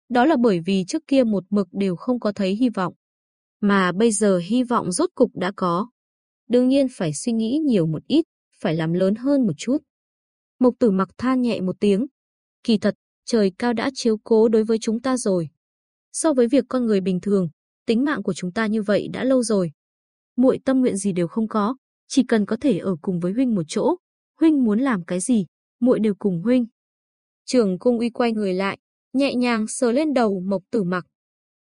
đó là bởi vì trước kia một mực đều không có thấy hy vọng. Mà bây giờ hy vọng rốt cục đã có. Đương nhiên phải suy nghĩ nhiều một ít, phải làm lớn hơn một chút. Mộc tử mặc than nhẹ một tiếng. Kỳ thật, trời cao đã chiếu cố đối với chúng ta rồi. So với việc con người bình thường, tính mạng của chúng ta như vậy đã lâu rồi. Muội tâm nguyện gì đều không có, chỉ cần có thể ở cùng với huynh một chỗ, huynh muốn làm cái gì, muội đều cùng huynh. Trường cung uy quay người lại, nhẹ nhàng sờ lên đầu Mộc Tử Mặc.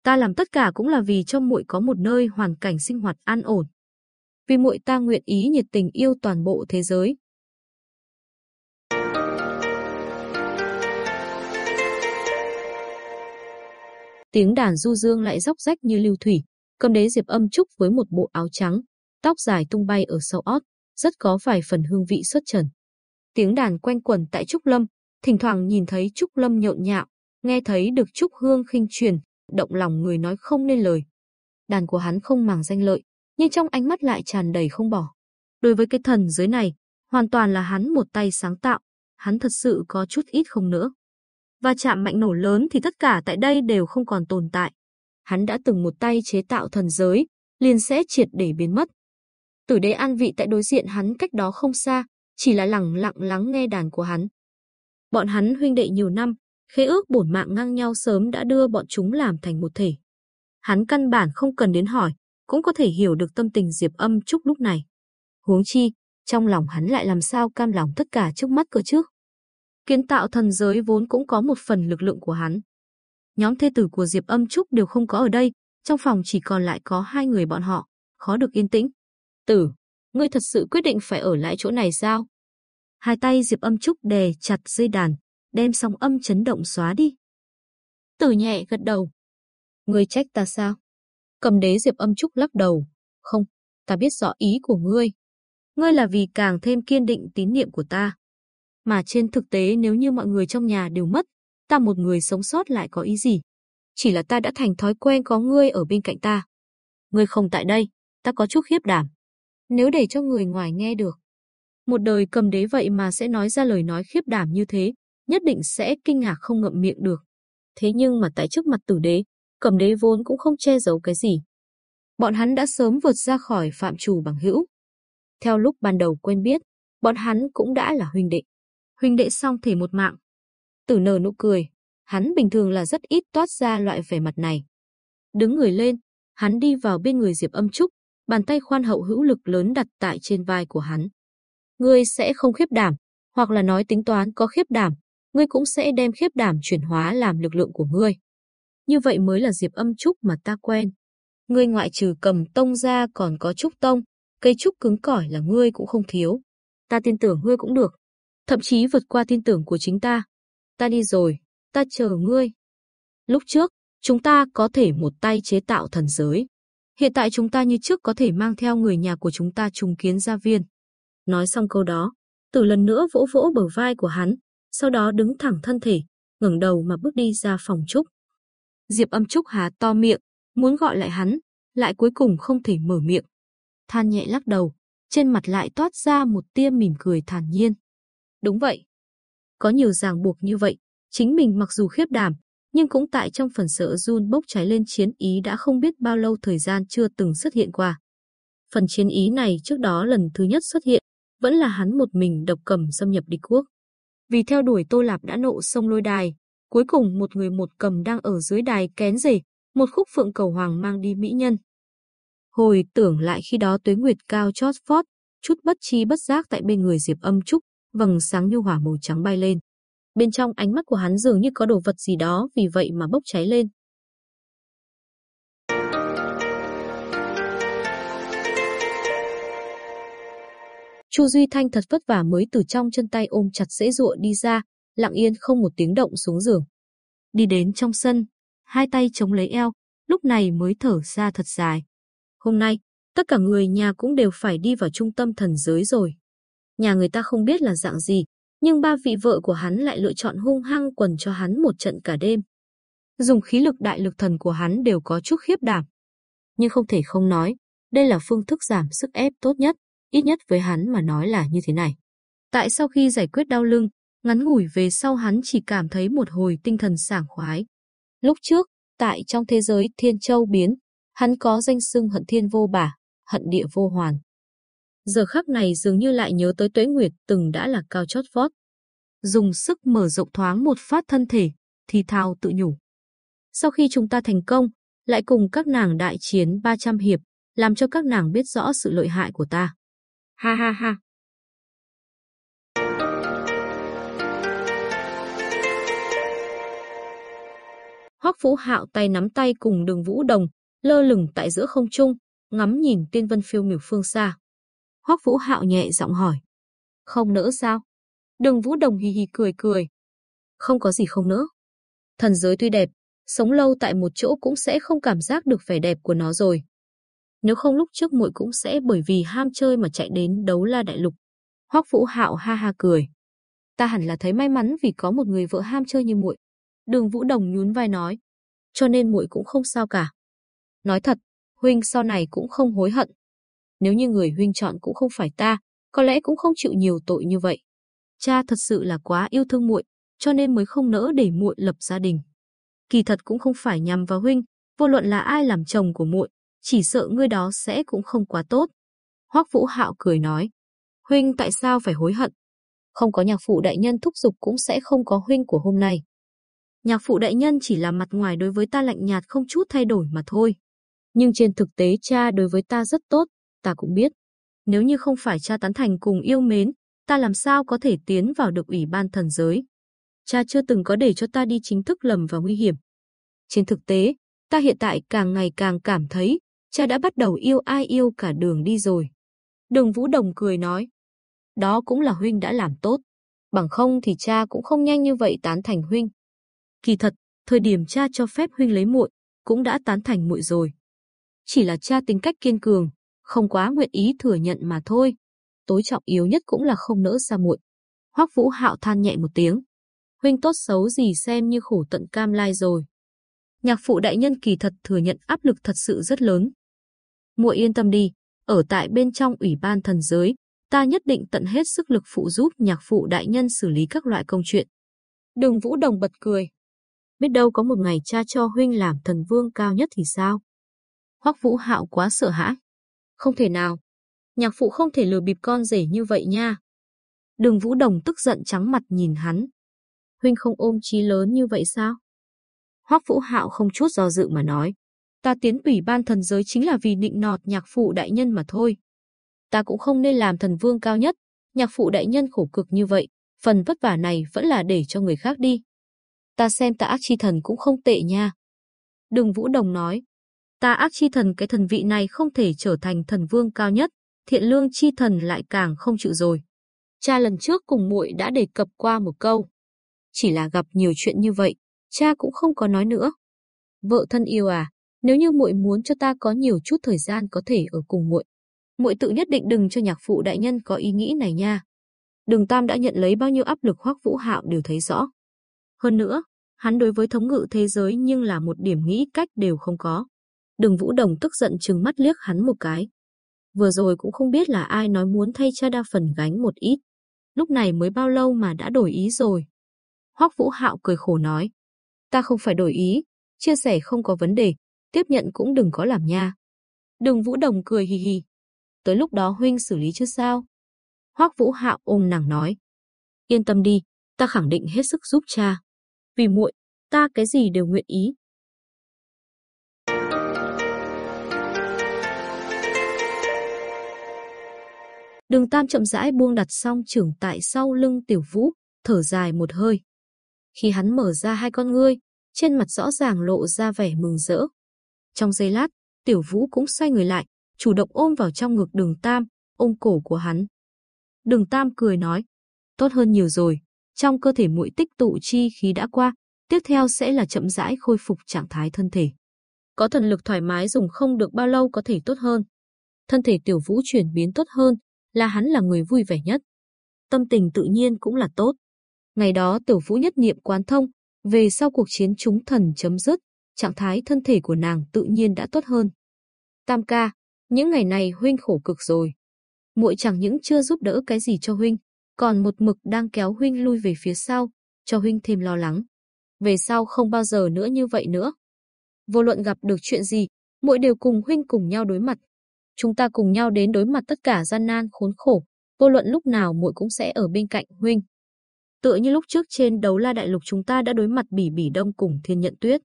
Ta làm tất cả cũng là vì cho muội có một nơi hoàn cảnh sinh hoạt an ổn. Vì muội ta nguyện ý nhiệt tình yêu toàn bộ thế giới. Tiếng đàn du dương lại róc rách như lưu thủy, cầm đế Diệp Âm Trúc với một bộ áo trắng, tóc dài tung bay ở sau ót, rất có vài phần hương vị xuất trần. Tiếng đàn quanh quẩn tại Trúc Lâm, thỉnh thoảng nhìn thấy Trúc Lâm nhộn nhạo, nghe thấy được Trúc Hương khinh truyền, động lòng người nói không nên lời. Đàn của hắn không màng danh lợi, nhưng trong ánh mắt lại tràn đầy không bỏ. Đối với cái thần giới này, hoàn toàn là hắn một tay sáng tạo, hắn thật sự có chút ít không nữa. Và chạm mạnh nổ lớn thì tất cả tại đây đều không còn tồn tại. Hắn đã từng một tay chế tạo thần giới, liền sẽ triệt để biến mất. Tử đế an vị tại đối diện hắn cách đó không xa, chỉ là lặng lặng lắng nghe đàn của hắn. Bọn hắn huynh đệ nhiều năm, khế ước bổn mạng ngang nhau sớm đã đưa bọn chúng làm thành một thể. Hắn căn bản không cần đến hỏi, cũng có thể hiểu được tâm tình Diệp Âm Trúc lúc này. Huống chi, trong lòng hắn lại làm sao cam lòng tất cả trước mắt cơ chứ? Kiến tạo thần giới vốn cũng có một phần lực lượng của hắn. Nhóm thê tử của Diệp Âm Trúc đều không có ở đây, trong phòng chỉ còn lại có hai người bọn họ, khó được yên tĩnh. Tử, ngươi thật sự quyết định phải ở lại chỗ này sao? Hai tay Diệp Âm Trúc đè chặt dây đàn, đem sóng âm chấn động xóa đi. Tử nhẹ gật đầu. Ngươi trách ta sao? Cầm đế Diệp Âm Trúc lắc đầu. Không, ta biết rõ ý của ngươi. Ngươi là vì càng thêm kiên định tín niệm của ta. Mà trên thực tế nếu như mọi người trong nhà đều mất, ta một người sống sót lại có ý gì? Chỉ là ta đã thành thói quen có ngươi ở bên cạnh ta. Ngươi không tại đây, ta có chút khiếp đảm. Nếu để cho người ngoài nghe được, một đời cầm đế vậy mà sẽ nói ra lời nói khiếp đảm như thế, nhất định sẽ kinh ngạc không ngậm miệng được. Thế nhưng mà tại trước mặt tử đế, cầm đế vốn cũng không che giấu cái gì. Bọn hắn đã sớm vượt ra khỏi phạm trù bằng hữu. Theo lúc ban đầu quen biết, bọn hắn cũng đã là huynh đệ. Huynh đệ song thể một mạng. Tử nở nụ cười, hắn bình thường là rất ít toát ra loại vẻ mặt này. Đứng người lên, hắn đi vào bên người Diệp Âm Trúc, bàn tay khoan hậu hữu lực lớn đặt tại trên vai của hắn. Ngươi sẽ không khiếp đảm, hoặc là nói tính toán có khiếp đảm, ngươi cũng sẽ đem khiếp đảm chuyển hóa làm lực lượng của ngươi. Như vậy mới là Diệp Âm Trúc mà ta quen. Ngươi ngoại trừ cầm tông ra còn có trúc tông, cây trúc cứng cỏi là ngươi cũng không thiếu. Ta tin tưởng ngươi cũng được, thậm chí vượt qua tin tưởng của chính ta. Ta đi rồi, ta chờ ngươi. Lúc trước, chúng ta có thể một tay chế tạo thần giới. Hiện tại chúng ta như trước có thể mang theo người nhà của chúng ta trùng kiến gia viên. Nói xong câu đó, từ lần nữa vỗ vỗ bờ vai của hắn, sau đó đứng thẳng thân thể, ngẩng đầu mà bước đi ra phòng Trúc. Diệp âm Trúc há to miệng, muốn gọi lại hắn, lại cuối cùng không thể mở miệng. Than nhẹ lắc đầu, trên mặt lại toát ra một tia mỉm cười thản nhiên. Đúng vậy. Có nhiều ràng buộc như vậy, chính mình mặc dù khiếp đảm, nhưng cũng tại trong phần sợ run bốc cháy lên chiến ý đã không biết bao lâu thời gian chưa từng xuất hiện qua. Phần chiến ý này trước đó lần thứ nhất xuất hiện, vẫn là hắn một mình độc cầm xâm nhập địch quốc. Vì theo đuổi Tô Lạp đã nộ sông lôi đài, cuối cùng một người một cầm đang ở dưới đài kén rể, một khúc phượng cầu hoàng mang đi mỹ nhân. Hồi tưởng lại khi đó tuế nguyệt cao chót vót, chút bất chi bất giác tại bên người Diệp Âm Trúc, vầng sáng như hỏa màu trắng bay lên. Bên trong ánh mắt của hắn dường như có đồ vật gì đó vì vậy mà bốc cháy lên. Chu Duy Thanh thật vất vả mới từ trong chân tay ôm chặt dễ dụa đi ra, lặng yên không một tiếng động xuống giường. đi đến trong sân, hai tay chống lấy eo, lúc này mới thở ra thật dài. Hôm nay, tất cả người nhà cũng đều phải đi vào trung tâm thần giới rồi. Nhà người ta không biết là dạng gì, nhưng ba vị vợ của hắn lại lựa chọn hung hăng quần cho hắn một trận cả đêm. Dùng khí lực đại lực thần của hắn đều có chút khiếp đảm. Nhưng không thể không nói, đây là phương thức giảm sức ép tốt nhất, ít nhất với hắn mà nói là như thế này. Tại sau khi giải quyết đau lưng, ngắn ngủi về sau hắn chỉ cảm thấy một hồi tinh thần sảng khoái. Lúc trước, tại trong thế giới thiên châu biến, hắn có danh xưng hận thiên vô bả, hận địa vô hoàn. Giờ khắc này dường như lại nhớ tới tuế nguyệt từng đã là cao chót vót. Dùng sức mở rộng thoáng một phát thân thể, thì thao tự nhủ. Sau khi chúng ta thành công, lại cùng các nàng đại chiến 300 hiệp, làm cho các nàng biết rõ sự lợi hại của ta. Ha ha ha. Hoắc Vũ Hạo tay nắm tay cùng Đường Vũ Đồng, lơ lửng tại giữa không trung, ngắm nhìn tiên vân phiêu miểu phương xa. Hoắc Vũ Hạo nhẹ giọng hỏi: "Không nỡ sao?" Đường Vũ Đồng hì hì cười cười. "Không có gì không nỡ. Thần giới tuy đẹp, sống lâu tại một chỗ cũng sẽ không cảm giác được vẻ đẹp của nó rồi. Nếu không lúc trước muội cũng sẽ bởi vì ham chơi mà chạy đến đấu la đại lục." Hoắc Vũ Hạo ha ha cười. "Ta hẳn là thấy may mắn vì có một người vợ ham chơi như muội." Đường Vũ Đồng nhún vai nói, cho nên muội cũng không sao cả. Nói thật, huynh sau này cũng không hối hận. Nếu như người huynh chọn cũng không phải ta, có lẽ cũng không chịu nhiều tội như vậy. Cha thật sự là quá yêu thương muội, cho nên mới không nỡ để muội lập gia đình. Kỳ thật cũng không phải nhằm vào huynh, vô luận là ai làm chồng của muội, chỉ sợ ngươi đó sẽ cũng không quá tốt. Hoắc Vũ Hạo cười nói, huynh tại sao phải hối hận? Không có nhạc phụ đại nhân thúc giục cũng sẽ không có huynh của hôm nay. Nhạc phụ đại nhân chỉ là mặt ngoài đối với ta lạnh nhạt không chút thay đổi mà thôi. Nhưng trên thực tế cha đối với ta rất tốt, ta cũng biết. Nếu như không phải cha tán thành cùng yêu mến, ta làm sao có thể tiến vào được ủy ban thần giới. Cha chưa từng có để cho ta đi chính thức lầm vào nguy hiểm. Trên thực tế, ta hiện tại càng ngày càng cảm thấy, cha đã bắt đầu yêu ai yêu cả đường đi rồi. Đường Vũ Đồng cười nói, đó cũng là huynh đã làm tốt, bằng không thì cha cũng không nhanh như vậy tán thành huynh. Kỳ thật, thời điểm cha cho phép huynh lấy muội, cũng đã tán thành muội rồi. Chỉ là cha tính cách kiên cường, không quá nguyện ý thừa nhận mà thôi. Tối trọng yếu nhất cũng là không nỡ xa muội. Hoắc Vũ Hạo than nhẹ một tiếng. Huynh tốt xấu gì xem như khổ tận cam lai rồi. Nhạc phụ đại nhân kỳ thật thừa nhận áp lực thật sự rất lớn. Muội yên tâm đi, ở tại bên trong ủy ban thần giới, ta nhất định tận hết sức lực phụ giúp nhạc phụ đại nhân xử lý các loại công chuyện. Đường Vũ Đồng bật cười biết đâu có một ngày cha cho huynh làm thần vương cao nhất thì sao? Hoắc Vũ Hạo quá sợ hãi. Không thể nào. Nhạc phụ không thể lừa bịp con rể như vậy nha. Đường Vũ Đồng tức giận trắng mặt nhìn hắn. Huynh không ôm chí lớn như vậy sao? Hoắc Vũ Hạo không chút do dự mà nói. Ta tiến ủy ban thần giới chính là vì định nọt nhạc phụ đại nhân mà thôi. Ta cũng không nên làm thần vương cao nhất. Nhạc phụ đại nhân khổ cực như vậy, phần vất vả này vẫn là để cho người khác đi ta xem ta ác chi thần cũng không tệ nha. Đường Vũ Đồng nói, ta ác chi thần cái thần vị này không thể trở thành thần vương cao nhất, thiện lương chi thần lại càng không chịu rồi. Cha lần trước cùng muội đã đề cập qua một câu. Chỉ là gặp nhiều chuyện như vậy, cha cũng không có nói nữa. Vợ thân yêu à, nếu như muội muốn cho ta có nhiều chút thời gian có thể ở cùng muội, muội tự nhất định đừng cho nhạc phụ đại nhân có ý nghĩ này nha. Đường Tam đã nhận lấy bao nhiêu áp lực Hoắc Vũ Hạo đều thấy rõ. Hơn nữa, hắn đối với thống ngự thế giới nhưng là một điểm nghĩ cách đều không có. Đường Vũ Đồng tức giận trừng mắt liếc hắn một cái. Vừa rồi cũng không biết là ai nói muốn thay cha đa phần gánh một ít. Lúc này mới bao lâu mà đã đổi ý rồi. Hoắc Vũ Hạo cười khổ nói. Ta không phải đổi ý, chia sẻ không có vấn đề, tiếp nhận cũng đừng có làm nha. Đường Vũ Đồng cười hì hì. Tới lúc đó huynh xử lý chứ sao? Hoắc Vũ Hạo ôm nàng nói. Yên tâm đi, ta khẳng định hết sức giúp cha. Vì muội, ta cái gì đều nguyện ý. Đường Tam chậm rãi buông đặt xong trưởng tại sau lưng Tiểu Vũ, thở dài một hơi. Khi hắn mở ra hai con ngươi, trên mặt rõ ràng lộ ra vẻ mừng rỡ. Trong giây lát, Tiểu Vũ cũng xoay người lại, chủ động ôm vào trong ngực Đường Tam, ôm cổ của hắn. Đường Tam cười nói, tốt hơn nhiều rồi, trong cơ thể muội tích tụ chi khí đã qua, tiếp theo sẽ là chậm rãi khôi phục trạng thái thân thể. Có thần lực thoải mái dùng không được bao lâu có thể tốt hơn. Thân thể tiểu vũ chuyển biến tốt hơn, là hắn là người vui vẻ nhất. Tâm tình tự nhiên cũng là tốt. Ngày đó tiểu vũ nhất niệm quán thông, về sau cuộc chiến chúng thần chấm dứt, trạng thái thân thể của nàng tự nhiên đã tốt hơn. Tam ca, những ngày này huynh khổ cực rồi. Muội chẳng những chưa giúp đỡ cái gì cho huynh, còn một mực đang kéo huynh lui về phía sau, cho huynh thêm lo lắng. Về sau không bao giờ nữa như vậy nữa. Vô luận gặp được chuyện gì, muội đều cùng huynh cùng nhau đối mặt. Chúng ta cùng nhau đến đối mặt tất cả gian nan khốn khổ, vô luận lúc nào muội cũng sẽ ở bên cạnh huynh. Tựa như lúc trước trên đấu la đại lục chúng ta đã đối mặt bỉ bỉ đông cùng thiên nhận tuyết.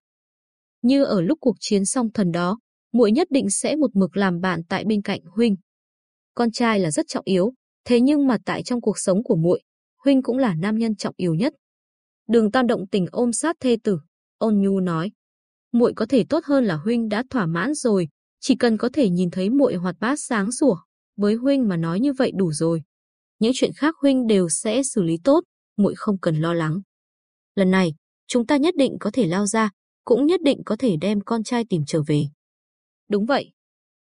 Như ở lúc cuộc chiến song thần đó, muội nhất định sẽ một mực làm bạn tại bên cạnh huynh. Con trai là rất trọng yếu, thế nhưng mà tại trong cuộc sống của muội, huynh cũng là nam nhân trọng yếu nhất. Đường Tam động tình ôm sát thê tử, ôn nhu nói: "Muội có thể tốt hơn là huynh đã thỏa mãn rồi, chỉ cần có thể nhìn thấy muội hoạt bát sáng sủa, với huynh mà nói như vậy đủ rồi. Những chuyện khác huynh đều sẽ xử lý tốt, muội không cần lo lắng. Lần này, chúng ta nhất định có thể lao ra, cũng nhất định có thể đem con trai tìm trở về." Đúng vậy.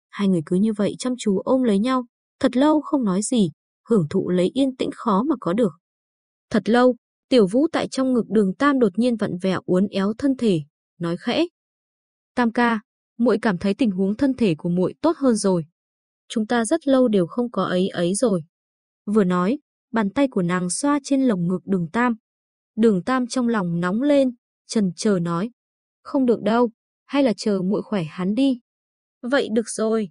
Hai người cứ như vậy chăm chú ôm lấy nhau, thật lâu không nói gì, hưởng thụ lấy yên tĩnh khó mà có được. Thật lâu, Tiểu Vũ tại trong ngực Đường Tam đột nhiên vặn vẹo uốn éo thân thể, nói khẽ: "Tam ca, muội cảm thấy tình huống thân thể của muội tốt hơn rồi. Chúng ta rất lâu đều không có ấy ấy rồi." Vừa nói, bàn tay của nàng xoa trên lồng ngực Đường Tam. Đường Tam trong lòng nóng lên, chần chờ nói: "Không được đâu, hay là chờ muội khỏe hắn đi." Vậy được rồi.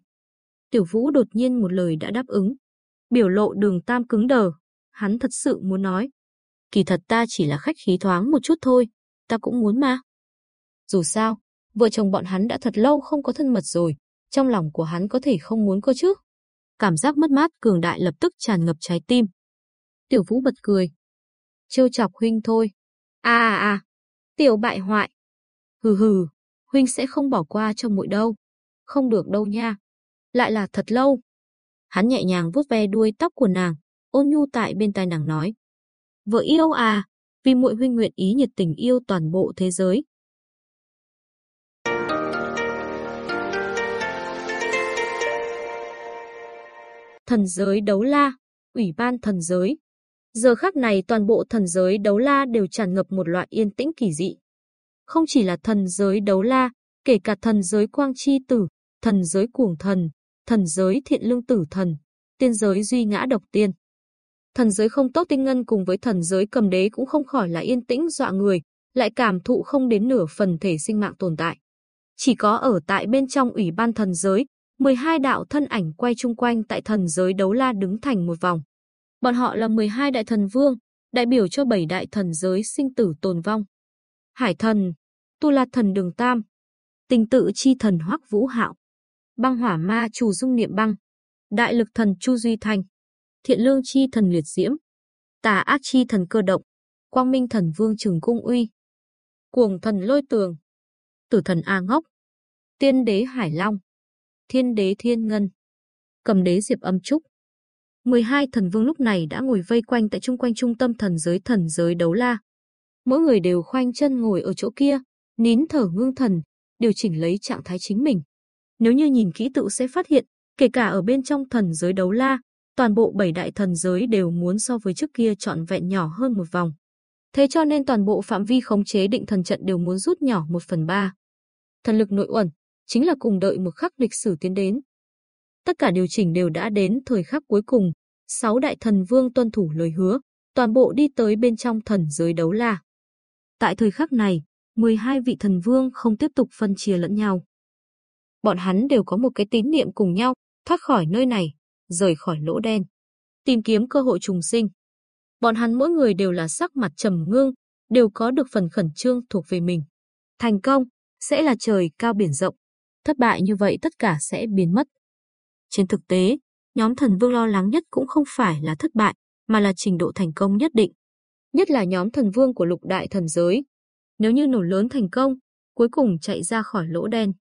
Tiểu Vũ đột nhiên một lời đã đáp ứng. Biểu lộ đường tam cứng đờ. Hắn thật sự muốn nói. Kỳ thật ta chỉ là khách khí thoáng một chút thôi. Ta cũng muốn mà. Dù sao, vợ chồng bọn hắn đã thật lâu không có thân mật rồi. Trong lòng của hắn có thể không muốn cơ chứ. Cảm giác mất mát cường đại lập tức tràn ngập trái tim. Tiểu Vũ bật cười. Trêu chọc huynh thôi. À à à. Tiểu bại hoại. Hừ hừ. Huynh sẽ không bỏ qua cho muội đâu không được đâu nha. Lại là thật lâu. Hắn nhẹ nhàng vuốt ve đuôi tóc của nàng, ôn nhu tại bên tai nàng nói. Vợ yêu à, vì muội huynh nguyện ý nhiệt tình yêu toàn bộ thế giới. Thần giới đấu la, ủy ban thần giới. Giờ khắc này toàn bộ thần giới đấu la đều tràn ngập một loại yên tĩnh kỳ dị. Không chỉ là thần giới đấu la, kể cả thần giới quang chi tử, thần giới cuồng thần, thần giới thiện lương tử thần, tiên giới duy ngã độc tiên. Thần giới không tốt tinh ngân cùng với thần giới cầm đế cũng không khỏi là yên tĩnh dọa người, lại cảm thụ không đến nửa phần thể sinh mạng tồn tại. Chỉ có ở tại bên trong ủy ban thần giới, 12 đạo thân ảnh quay chung quanh tại thần giới đấu la đứng thành một vòng. Bọn họ là 12 đại thần vương, đại biểu cho 7 đại thần giới sinh tử tồn vong. Hải thần, Tu La thần Đường Tam, Tình tự chi thần Hoắc Vũ Hạo, băng hỏa ma chủ dung niệm băng, đại lực thần Chu Duy thành, thiện lương chi thần liệt diễm, tà ác chi thần cơ động, quang minh thần vương trường cung uy, cuồng thần lôi tường, tử thần A ngốc, tiên đế hải long, thiên đế thiên ngân, cầm đế diệp âm trúc. 12 thần vương lúc này đã ngồi vây quanh tại trung quanh trung tâm thần giới thần giới đấu la. Mỗi người đều khoanh chân ngồi ở chỗ kia, nín thở ngưng thần, điều chỉnh lấy trạng thái chính mình. Nếu như nhìn kỹ tự sẽ phát hiện, kể cả ở bên trong thần giới đấu la, toàn bộ bảy đại thần giới đều muốn so với trước kia trọn vẹn nhỏ hơn một vòng. Thế cho nên toàn bộ phạm vi khống chế định thần trận đều muốn rút nhỏ một phần ba. Thần lực nội uẩn, chính là cùng đợi một khắc lịch sử tiến đến. Tất cả điều chỉnh đều đã đến thời khắc cuối cùng, sáu đại thần vương tuân thủ lời hứa, toàn bộ đi tới bên trong thần giới đấu la. Tại thời khắc này, 12 vị thần vương không tiếp tục phân chia lẫn nhau bọn hắn đều có một cái tín niệm cùng nhau, thoát khỏi nơi này, rời khỏi lỗ đen, tìm kiếm cơ hội trùng sinh. Bọn hắn mỗi người đều là sắc mặt trầm ngưng, đều có được phần khẩn trương thuộc về mình. Thành công sẽ là trời cao biển rộng, thất bại như vậy tất cả sẽ biến mất. Trên thực tế, nhóm thần vương lo lắng nhất cũng không phải là thất bại, mà là trình độ thành công nhất định. Nhất là nhóm thần vương của lục đại thần giới. Nếu như nổ lớn thành công, cuối cùng chạy ra khỏi lỗ đen,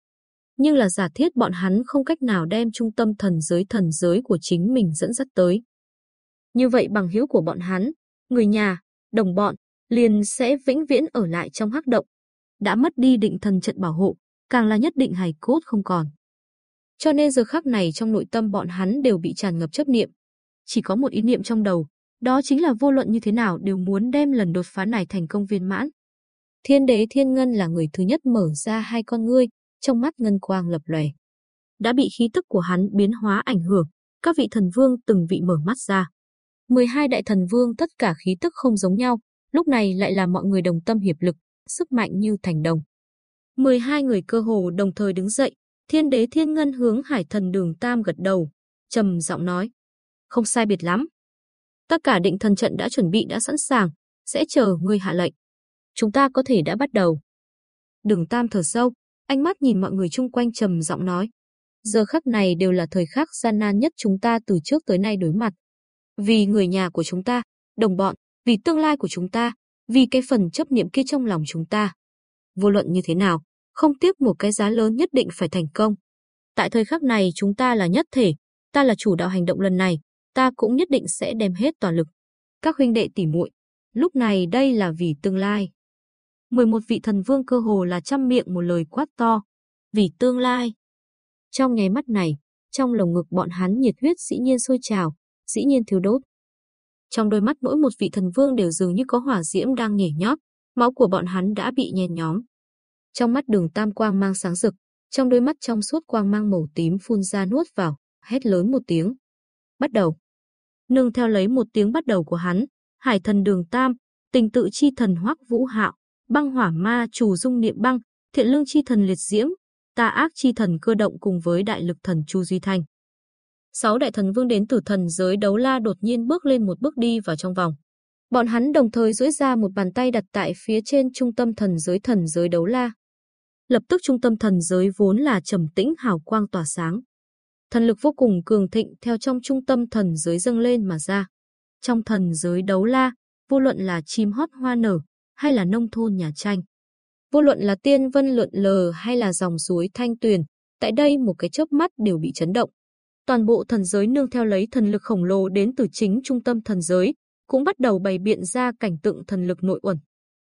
nhưng là giả thiết bọn hắn không cách nào đem trung tâm thần giới thần giới của chính mình dẫn dắt tới. Như vậy bằng hữu của bọn hắn, người nhà, đồng bọn, liền sẽ vĩnh viễn ở lại trong hắc động. Đã mất đi định thần trận bảo hộ, càng là nhất định hài cốt không còn. Cho nên giờ khắc này trong nội tâm bọn hắn đều bị tràn ngập chấp niệm. Chỉ có một ý niệm trong đầu, đó chính là vô luận như thế nào đều muốn đem lần đột phá này thành công viên mãn. Thiên đế Thiên Ngân là người thứ nhất mở ra hai con ngươi, trong mắt ngân quang lập lòe. Đã bị khí tức của hắn biến hóa ảnh hưởng, các vị thần vương từng vị mở mắt ra. 12 đại thần vương tất cả khí tức không giống nhau, lúc này lại là mọi người đồng tâm hiệp lực, sức mạnh như thành đồng. 12 người cơ hồ đồng thời đứng dậy, thiên đế thiên ngân hướng hải thần đường tam gật đầu, trầm giọng nói. Không sai biệt lắm. Tất cả định thần trận đã chuẩn bị đã sẵn sàng, sẽ chờ ngươi hạ lệnh. Chúng ta có thể đã bắt đầu. Đường tam thở sâu, ánh mắt nhìn mọi người chung quanh trầm giọng nói. Giờ khắc này đều là thời khắc gian nan nhất chúng ta từ trước tới nay đối mặt. Vì người nhà của chúng ta, đồng bọn, vì tương lai của chúng ta, vì cái phần chấp niệm kia trong lòng chúng ta. Vô luận như thế nào, không tiếc một cái giá lớn nhất định phải thành công. Tại thời khắc này chúng ta là nhất thể, ta là chủ đạo hành động lần này, ta cũng nhất định sẽ đem hết toàn lực. Các huynh đệ tỉ muội, lúc này đây là vì tương lai. 11 vị thần vương cơ hồ là trăm miệng một lời quát to, vì tương lai. Trong nháy mắt này, trong lồng ngực bọn hắn nhiệt huyết dĩ nhiên sôi trào, dĩ nhiên thiếu đốt. Trong đôi mắt mỗi một vị thần vương đều dường như có hỏa diễm đang nhảy nhót, máu của bọn hắn đã bị nhen nhóm. Trong mắt đường tam quang mang sáng rực, trong đôi mắt trong suốt quang mang màu tím phun ra nuốt vào, hét lớn một tiếng. Bắt đầu. Nương theo lấy một tiếng bắt đầu của hắn, hải thần đường tam, tình tự chi thần hoắc vũ hạo, băng hỏa ma chủ dung niệm băng, thiện lương chi thần liệt diễm, tà ác chi thần cơ động cùng với đại lực thần chu duy thanh. Sáu đại thần vương đến từ thần giới đấu la đột nhiên bước lên một bước đi vào trong vòng. Bọn hắn đồng thời duỗi ra một bàn tay đặt tại phía trên trung tâm thần giới thần giới đấu la. Lập tức trung tâm thần giới vốn là trầm tĩnh hào quang tỏa sáng. Thần lực vô cùng cường thịnh theo trong trung tâm thần giới dâng lên mà ra. Trong thần giới đấu la, vô luận là chim hót hoa nở, hay là nông thôn nhà tranh. Vô luận là tiên vân lượn lờ hay là dòng suối thanh tuyền, tại đây một cái chớp mắt đều bị chấn động. Toàn bộ thần giới nương theo lấy thần lực khổng lồ đến từ chính trung tâm thần giới, cũng bắt đầu bày biện ra cảnh tượng thần lực nội uẩn.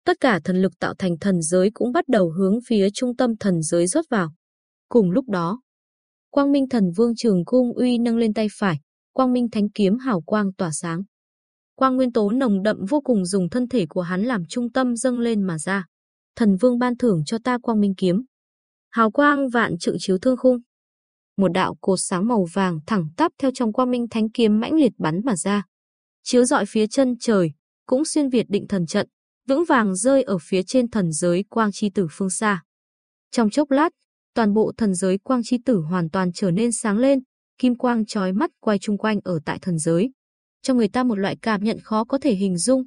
Tất cả thần lực tạo thành thần giới cũng bắt đầu hướng phía trung tâm thần giới rót vào. Cùng lúc đó, Quang Minh Thần Vương Trường Cung Uy nâng lên tay phải, Quang Minh Thánh Kiếm hào quang tỏa sáng. Quang nguyên tố nồng đậm vô cùng dùng thân thể của hắn làm trung tâm dâng lên mà ra. Thần Vương ban thưởng cho ta Quang Minh Kiếm. Hào quang vạn trượng chiếu thương khung. Một đạo cột sáng màu vàng thẳng tắp theo trong Quang Minh Thánh Kiếm mãnh liệt bắn mà ra. Chiếu dọi phía chân trời, cũng xuyên việt định thần trận, vững vàng rơi ở phía trên thần giới quang chi tử phương xa. Trong chốc lát, toàn bộ thần giới quang chi tử hoàn toàn trở nên sáng lên, kim quang chói mắt quay chung quanh ở tại thần giới. Cho người ta một loại cảm nhận khó có thể hình dung.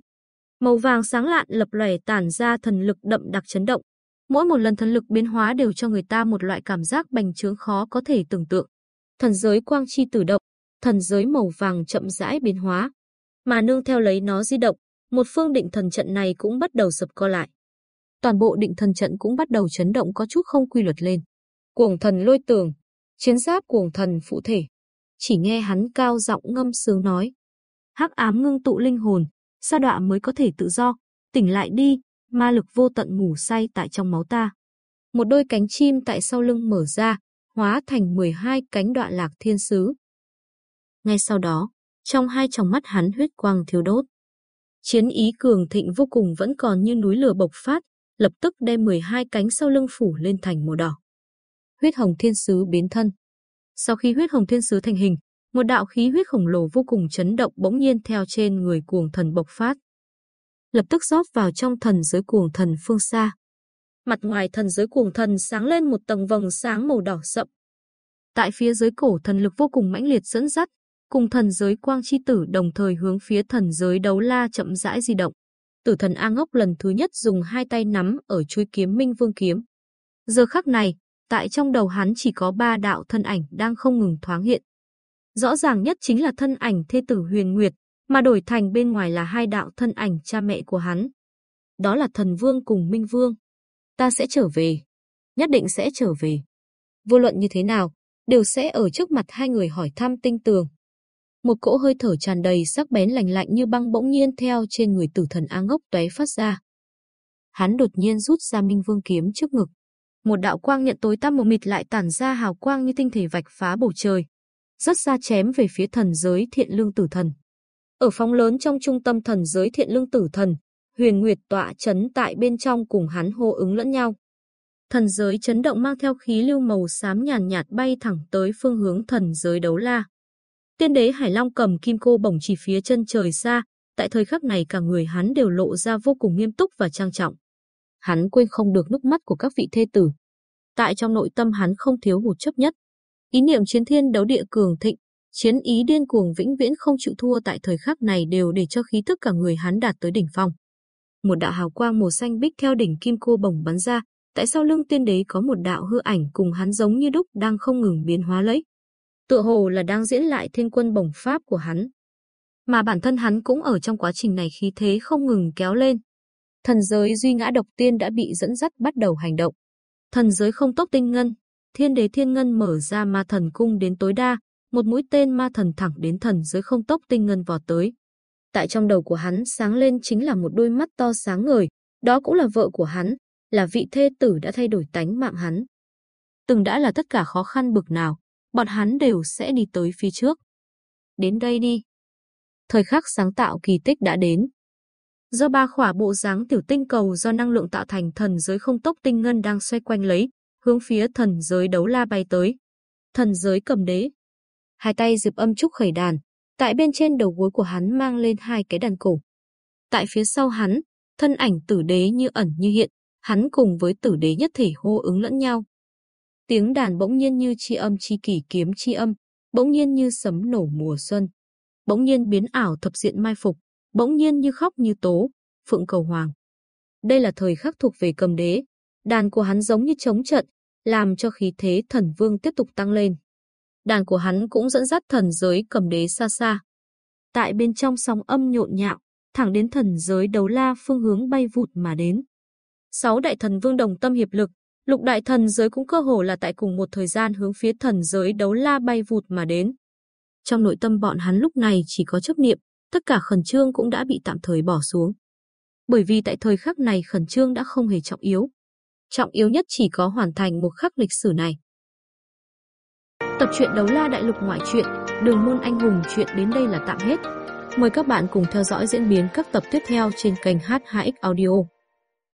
Màu vàng sáng lạn lập lòe tản ra thần lực đậm đặc chấn động. Mỗi một lần thần lực biến hóa đều cho người ta một loại cảm giác bành trướng khó có thể tưởng tượng. Thần giới quang chi tử động, thần giới màu vàng chậm rãi biến hóa, mà nương theo lấy nó di động, một phương định thần trận này cũng bắt đầu sập co lại. Toàn bộ định thần trận cũng bắt đầu chấn động có chút không quy luật lên. Cuồng thần lôi tường, chiến giáp cuồng thần phụ thể. Chỉ nghe hắn cao giọng ngâm sướng nói. hắc ám ngưng tụ linh hồn, sa đọa mới có thể tự do, tỉnh lại đi, ma lực vô tận ngủ say tại trong máu ta. Một đôi cánh chim tại sau lưng mở ra, hóa thành 12 cánh đoạn lạc thiên sứ. Ngay sau đó, trong hai tròng mắt hắn huyết quang thiêu đốt. Chiến ý cường thịnh vô cùng vẫn còn như núi lửa bộc phát, lập tức đem 12 cánh sau lưng phủ lên thành màu đỏ. Huyết hồng thiên sứ biến thân. Sau khi huyết hồng thiên sứ thành hình, một đạo khí huyết khổng lồ vô cùng chấn động bỗng nhiên theo trên người cuồng thần bộc phát. Lập tức rót vào trong thần giới cuồng thần phương xa. Mặt ngoài thần giới cuồng thần sáng lên một tầng vầng sáng màu đỏ sậm. Tại phía dưới cổ thần lực vô cùng mãnh liệt dẫn dắt, cùng thần giới quang chi tử đồng thời hướng phía thần giới đấu la chậm rãi di động. Tử thần A Ngốc lần thứ nhất dùng hai tay nắm ở chuôi kiếm Minh Vương kiếm. Giờ khắc này, tại trong đầu hắn chỉ có ba đạo thân ảnh đang không ngừng thoáng hiện. Rõ ràng nhất chính là thân ảnh thê tử Huyền Nguyệt, mà đổi thành bên ngoài là hai đạo thân ảnh cha mẹ của hắn. Đó là thần vương cùng Minh Vương. Ta sẽ trở về. Nhất định sẽ trở về. Vô luận như thế nào, đều sẽ ở trước mặt hai người hỏi thăm tinh tường. một cỗ hơi thở tràn đầy sắc bén lạnh lạnh như băng bỗng nhiên theo trên người tử thần A Ngốc tóe phát ra. Hắn đột nhiên rút ra Minh Vương kiếm trước ngực. Một đạo quang nhận tối tăm mờ mịt lại tản ra hào quang như tinh thể vạch phá bầu trời, rất xa chém về phía thần giới Thiện Lương Tử Thần. Ở phóng lớn trong trung tâm thần giới Thiện Lương Tử Thần, Huyền Nguyệt tọa chấn tại bên trong cùng hắn hô ứng lẫn nhau. Thần giới chấn động mang theo khí lưu màu xám nhàn nhạt bay thẳng tới phương hướng thần giới đấu la. Tiên đế Hải Long cầm kim cô bổng chỉ phía chân trời xa, tại thời khắc này cả người hắn đều lộ ra vô cùng nghiêm túc và trang trọng. Hắn quên không được nước mắt của các vị thê tử. Tại trong nội tâm hắn không thiếu hụt chấp nhất. Ý niệm chiến thiên đấu địa cường thịnh, chiến ý điên cuồng vĩnh viễn không chịu thua tại thời khắc này đều để cho khí tức cả người hắn đạt tới đỉnh phong. Một đạo hào quang màu xanh bích theo đỉnh kim cô bổng bắn ra, tại sau lưng tiên đế có một đạo hư ảnh cùng hắn giống như đúc đang không ngừng biến hóa lấy tựa hồ là đang diễn lại thiên quân bổng pháp của hắn. Mà bản thân hắn cũng ở trong quá trình này khí thế không ngừng kéo lên. Thần giới duy ngã độc tiên đã bị dẫn dắt bắt đầu hành động. Thần giới không tốc tinh ngân, thiên đế thiên ngân mở ra ma thần cung đến tối đa, một mũi tên ma thần thẳng đến thần giới không tốc tinh ngân vọt tới. Tại trong đầu của hắn sáng lên chính là một đôi mắt to sáng ngời, đó cũng là vợ của hắn, là vị thê tử đã thay đổi tánh mạng hắn. Từng đã là tất cả khó khăn bực nào, bọn hắn đều sẽ đi tới phía trước. Đến đây đi. Thời khắc sáng tạo kỳ tích đã đến. Do ba khỏa bộ dáng tiểu tinh cầu do năng lượng tạo thành thần giới không tốc tinh ngân đang xoay quanh lấy, hướng phía thần giới đấu la bay tới. Thần giới cầm đế. Hai tay dịp âm trúc khởi đàn, tại bên trên đầu gối của hắn mang lên hai cái đàn cổ. Tại phía sau hắn, thân ảnh tử đế như ẩn như hiện, hắn cùng với tử đế nhất thể hô ứng lẫn nhau. Tiếng đàn bỗng nhiên như chi âm chi kỷ kiếm chi âm, bỗng nhiên như sấm nổ mùa xuân, bỗng nhiên biến ảo thập diện mai phục, bỗng nhiên như khóc như tố, phượng cầu hoàng. Đây là thời khắc thuộc về cầm đế, đàn của hắn giống như chống trận, làm cho khí thế thần vương tiếp tục tăng lên. Đàn của hắn cũng dẫn dắt thần giới cầm đế xa xa. Tại bên trong sóng âm nhộn nhạo, thẳng đến thần giới đấu la phương hướng bay vụt mà đến. Sáu đại thần vương đồng tâm hiệp lực, Lục đại thần giới cũng cơ hồ là tại cùng một thời gian hướng phía thần giới đấu la bay vụt mà đến. Trong nội tâm bọn hắn lúc này chỉ có chấp niệm, tất cả khẩn trương cũng đã bị tạm thời bỏ xuống. Bởi vì tại thời khắc này khẩn trương đã không hề trọng yếu. Trọng yếu nhất chỉ có hoàn thành một khắc lịch sử này. Tập truyện đấu la đại lục ngoại truyện, đường môn anh hùng chuyện đến đây là tạm hết. Mời các bạn cùng theo dõi diễn biến các tập tiếp theo trên kênh H2X Audio.